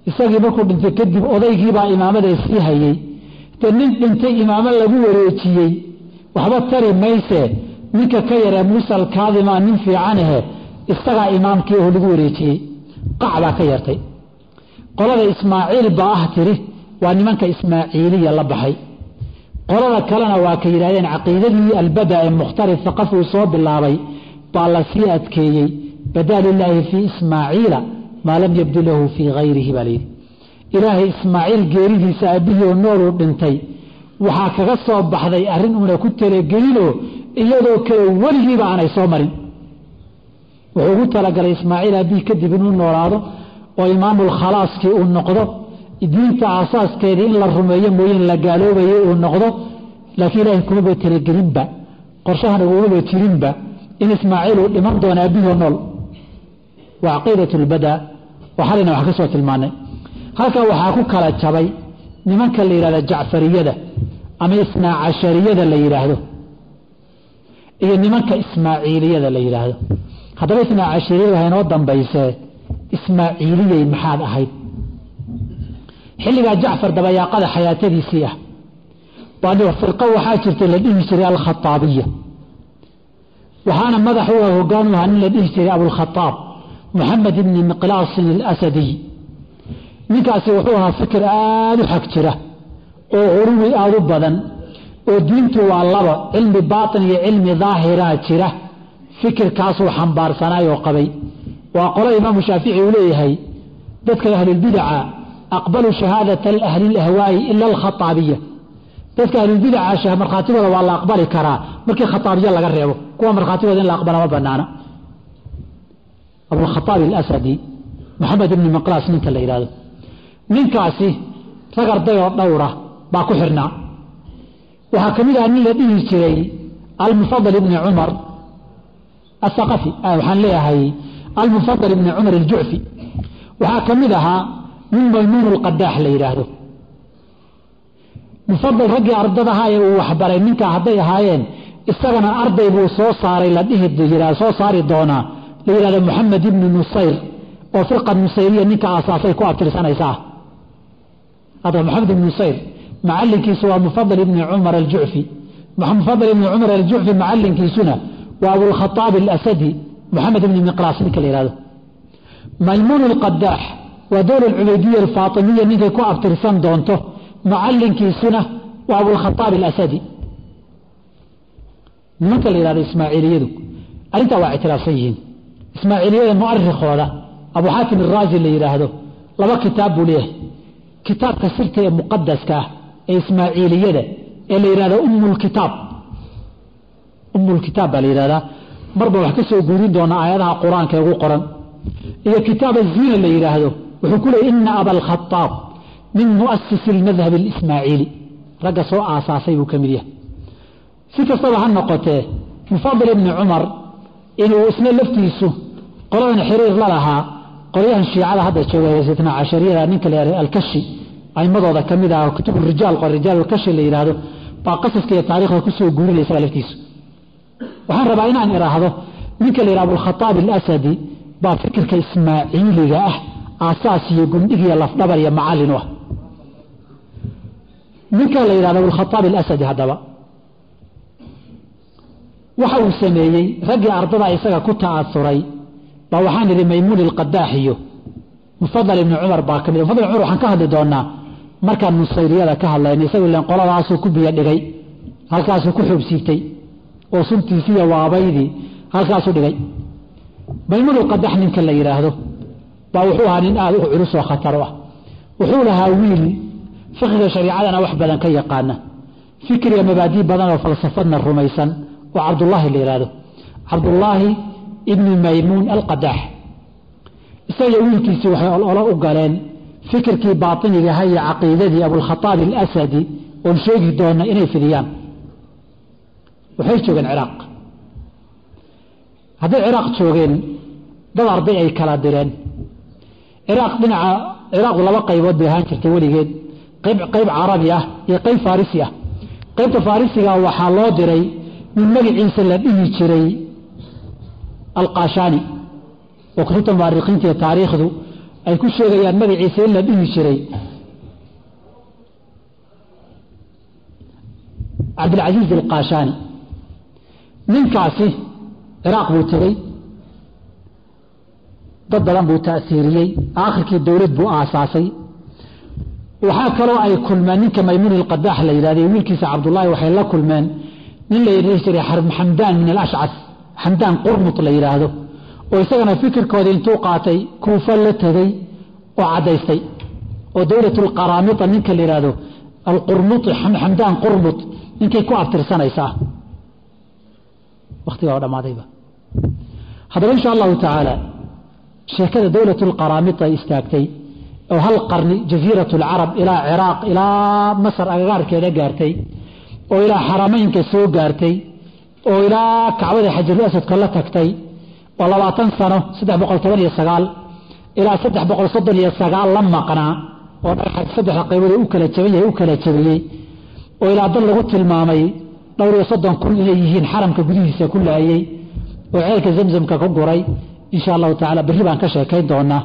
isagii markuu dhintay kadib odaygiibaa imaamada sii hayey de nin dhintay imaamo lagu wareejiyey. Waxba tari mayse ninka ka yaree muuse alkaadima nin fiicanahe isagaa imaamkii oo lagu wareejiyey. Qac baa ka yartay. Qolada ismaaciil baa ah tiri waa nimanka ismaaciiliya la baxay. Qolada kalena waa ka yidhahdeen caqiidadii albada ee mukhtalif aqafuu soo bilaabay baa la sii adkeeyey. Badaa lilaahi fii ismaaciila maa lam yabdi lahu fii hayrihi baa layidhi ilaahay ismaaciil geeridiisa aabbihii oo nooluu dhintay waxaa kaga soo baxday arrin uuna ku talagelinoo iyadoo kale weligiiba aanay soo marin. Wuxuu ugu talagalay ismaaciil aabbihii kadib inuu noolaado oo imaamulkhalaaskii uu noqdo diinta aasaaskeedii in la rumeeyo mooyeen la gaaloobayo uu noqdo laakiin ilaahay kumaba talagelinba qorshahana ugumaba jirinba in ismaaciil uu dhiman doono aabbihii nool. Waa caqiidat oo xalina wax ka soo tilmaanay. Halkaa waxaa ku kala jabay nimanka la yidhahda jacfariyada ama isnaa cashariyada la yidhaahdo iyo nimanka ismaaciiliyada la yidhaahdo haddaba isnaa cashariyada waxay noo dambaysee ismaaciiliyey maxaad ahayd. Xilligaa jacfar dabayaaqada xayaatadiisii ah. Firqo waxaa jirtay la dhihi jiray alkhaaabiya waxaana madax u hogaan u ahaa nin la dhihi jiray abulkhaaab moxamed ibni miqlaasin alasadiy ninkaasi wuxuu ahaa fikir aada u xag jira oo curuwi aada u badan oo diintu waa laba cilmi baatin iyo cilmi daahiraa jira. Fikirkaasuu xambaarsanayoo qabay. Waa qolo imaamu shaafici uu leeyahay dadka ahlulbidaca aqbalu shahaadata ahli lahwaayi ila alkhaaabiya dadka ahlulbidaca markhaatigooda waa la aqbali karaa. Markii khaaabiya laga reebo kuwa markhaatigooda in la aqbala ma banaana abulkhaaab alasadi moxamed ibni maqlaas ninka la yidhahdo ninkaasi rag arday oo dhowra baa ku xirnaa. Waxaa ka mid ah nin la dhihi jiray almufadal ibni cumar athaqafi waxaan leeyahay almufadal ibni cumar aljucfi waxaa ka mid ahaa nin maymuun lqadaax la yidhaahdo mufadal raggii ardadahaa ee uu waxbaray ninkaa hadday ahaayeen isagana arday buu soo saaray la dhihi soo saari doonaa la yidhahdo moxamed ibni nusayr oo firqa nusayriya ninka aasaasay ku abtirsanaysaa. Hadda moxamed ibni nusayr macalinkiisu waa mufadal ibni cumar aljucfi mufadal ibni cumar aljucfi macalinkiisuna waa abulkhaaab alasadi moxamed ibni miqlaas ninka la yihahdo maymuun alqadaax waa dowla alcubeydiya alfaatimiya ninkay ku abtirsan doonto macalinkiisuna waa abulkhaaab alasadi. Nimanka la yihahdo ismaaciiliyadu arrintaa waa ictiraafsan yihiin ismaaciiliyada mu'arikhooda abu xaatim iraazi la yidhaahdo laba kitaab buu leeyahay. Kitaabka sirta ee muqadaska ah ee ismaaciiliyada ee la yidhahdo ummulkitaab ummulkitaab baa la yidhahdaa marba wax ka soo guurin doona aayadaha qur'aanka ee ugu qoran. Iyo kitaab aziina la yidhaahdo wuxuu ku leeyay ina abalkhaaab min muasisi almadhab alismaaciili ragga soo aasaasay buu ka mid yahay. Si kastaba ha noqotee mufadil ibni cumar inuu isna laftiisu qoladan xiriir la lahaa qolyahan shiicada hadda jooga itna cashariyada ninka la alkashi aimadooda ka ah kutub rijaal rijaal alkashi la yidhaahdo baa qasaska iyo taarikhda ku soo guurinaya isaga laftiisu. Waxaan rabaa inaan idhaahdo ninka la yidhahdo abulkhataab alasadi baa fikirka ismaaciiliga ah aasaas iyo gundhig iyo lafdhabar iyo macallin u ah. Ninka la yidhahdo abulkhataab alasadi haddaba waxa uu sameeyey raggii ardada isaga ku ta'asuray baa waxaan idhi maymuun ilqadaax iyo mufadal ibni cumar baa ka mid mufadal ibn cumar waxaan ka hadli doonaa markaan nusayriyada ka hadlayna isagu ilan qoladaasuu ku biyo dhigay halkaasuu ku xoobsiibtay oo suntiisiiyo waabaydii halkaasuu dhigay. Maymuun ilqadax ninka la yidhaahdo baa wuxuu ahaa nin aada u culus oo khatar u ah. Wuxuu lahaa wiil fiqiga shariicadana wax badan ka yaqaana fikriga mabaadii badan oo falsafadna rumaysan oo cabdullaahi la yidhaahdo cabdullaahi ibni maymuun alqadaax isaga wiilkiisii waxay ololo u galeen fikirkii baatinigaha iyo caqiidadii abulkhataab alasadi oon sheegi doona inay fidiyaan. Waxay joogeen ciraaq. Hadday ciraaq joogeen dad arday ay kala direen. Ciraaq dhinaca ciraaqdu laba qaybood bay ahaan jirtay weligeed. Qayb qayb carabi ah iyo qayb farisi ah. Qaybta farisiga waxaa loo diray min magaciisa la dhihi jiray alqaashani oo kutubta muarikiinta iyo taariikhdu ay ku sheegayaan magaciisa in la dhihi jiray. Cabdilcasiiz alqaashani ninkaasi ciraaq buu tegey dad badan buu ta'siiriyey aakhirkii dowlad buu aasaasay. Waxaa kaloo ay kulmeen ninka maymuun ilqadaax la yidhahdo wiilkiisa cabdullaahi waxay la kulmeen nin la dhihi jiray xamdaan min alashcas xamdaan qurmut la yidhaahdo oo isagana fikirkooda intuu qaatay kuufa la tegey oo caddaystay. Oo dowlatulqaraamita ninka la yidhaahdo alqurmuti xamdaan qurmut. Ninkay ku abtirsanaysaa. Wakhtigaa oo dhammaadayba haddaba insha allahu tacaala sheekada dowlatulqaraamita istaagtay oo hal qarni jasiirat alcarab ilaa ciraaq ilaa masar agagaarkeeda gaartay oo ilaa xarameynka soo gaartay oo ilaa kacbada xajarul asadka la tagtay oo labaatan sano saddex boqol toban iyo sagaal ilaa saddex boqol soddon iyo sagaal la maqnaa oo dhagaxa saddexda qaybood u kala jaban yahay u kala jabiyey oo ilaa dad lagu tilmaamay dhowr iyo soddon kun inay yihiin xaramka gudihiisa ku laayey oo ceelka zamzamka ku guray insha allahu tacala berri baan ka sheekayn doonaa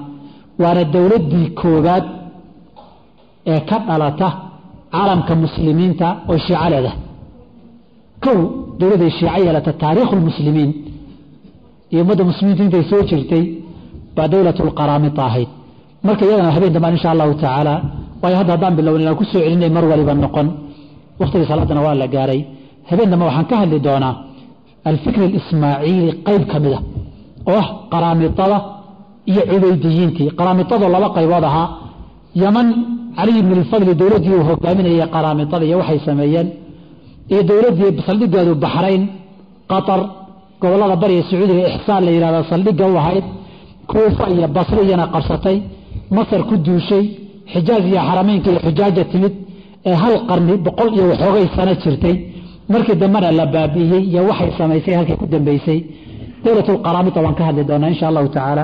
waana dowladdii koowaad ee ka dhalata caalamka muslimiinta oo shiico leedahay kow dowladday shiico yeelata taariikhu iyo ummadda muslimiinta intay soo jirtay baa dowlatulqaraamita ahayd. Marka iyadana habeen dambaan insha allahu tacaala waayo hadda haddaan bilowna inaan ku celinay mar waliba noqon. Wakhtigii salaadana waa la gaaray. Habeen dambe waxaan ka hadli doonaa alfikr alismaaciili qayb ka mida oo ah qaraamitada iyo cubeydiyiintii qaraamidadoo laba qaybood ahaa yaman caliy bn lfadli dowladdii uu hogaaminayay qaraamidada iyo waxay sameeyeen iyo dowladdii saldhigeedu baxrayn qatar gobollada bariya sacuudiga ixsaan la yidhahda saldhigga u ahayd kuufa iyo basri iyana qabsatay masar ku duushay xijaaj iyo xarameynka iyo xujaaja timid ee hal qarni boqol iyo waxoogay sano jirtay. Markii dambena la baabi'iyey iyo waxay samaysay halkay ku dambeysay dowlatulqaraamida waan ka hadli doonaa insha allahu tacaala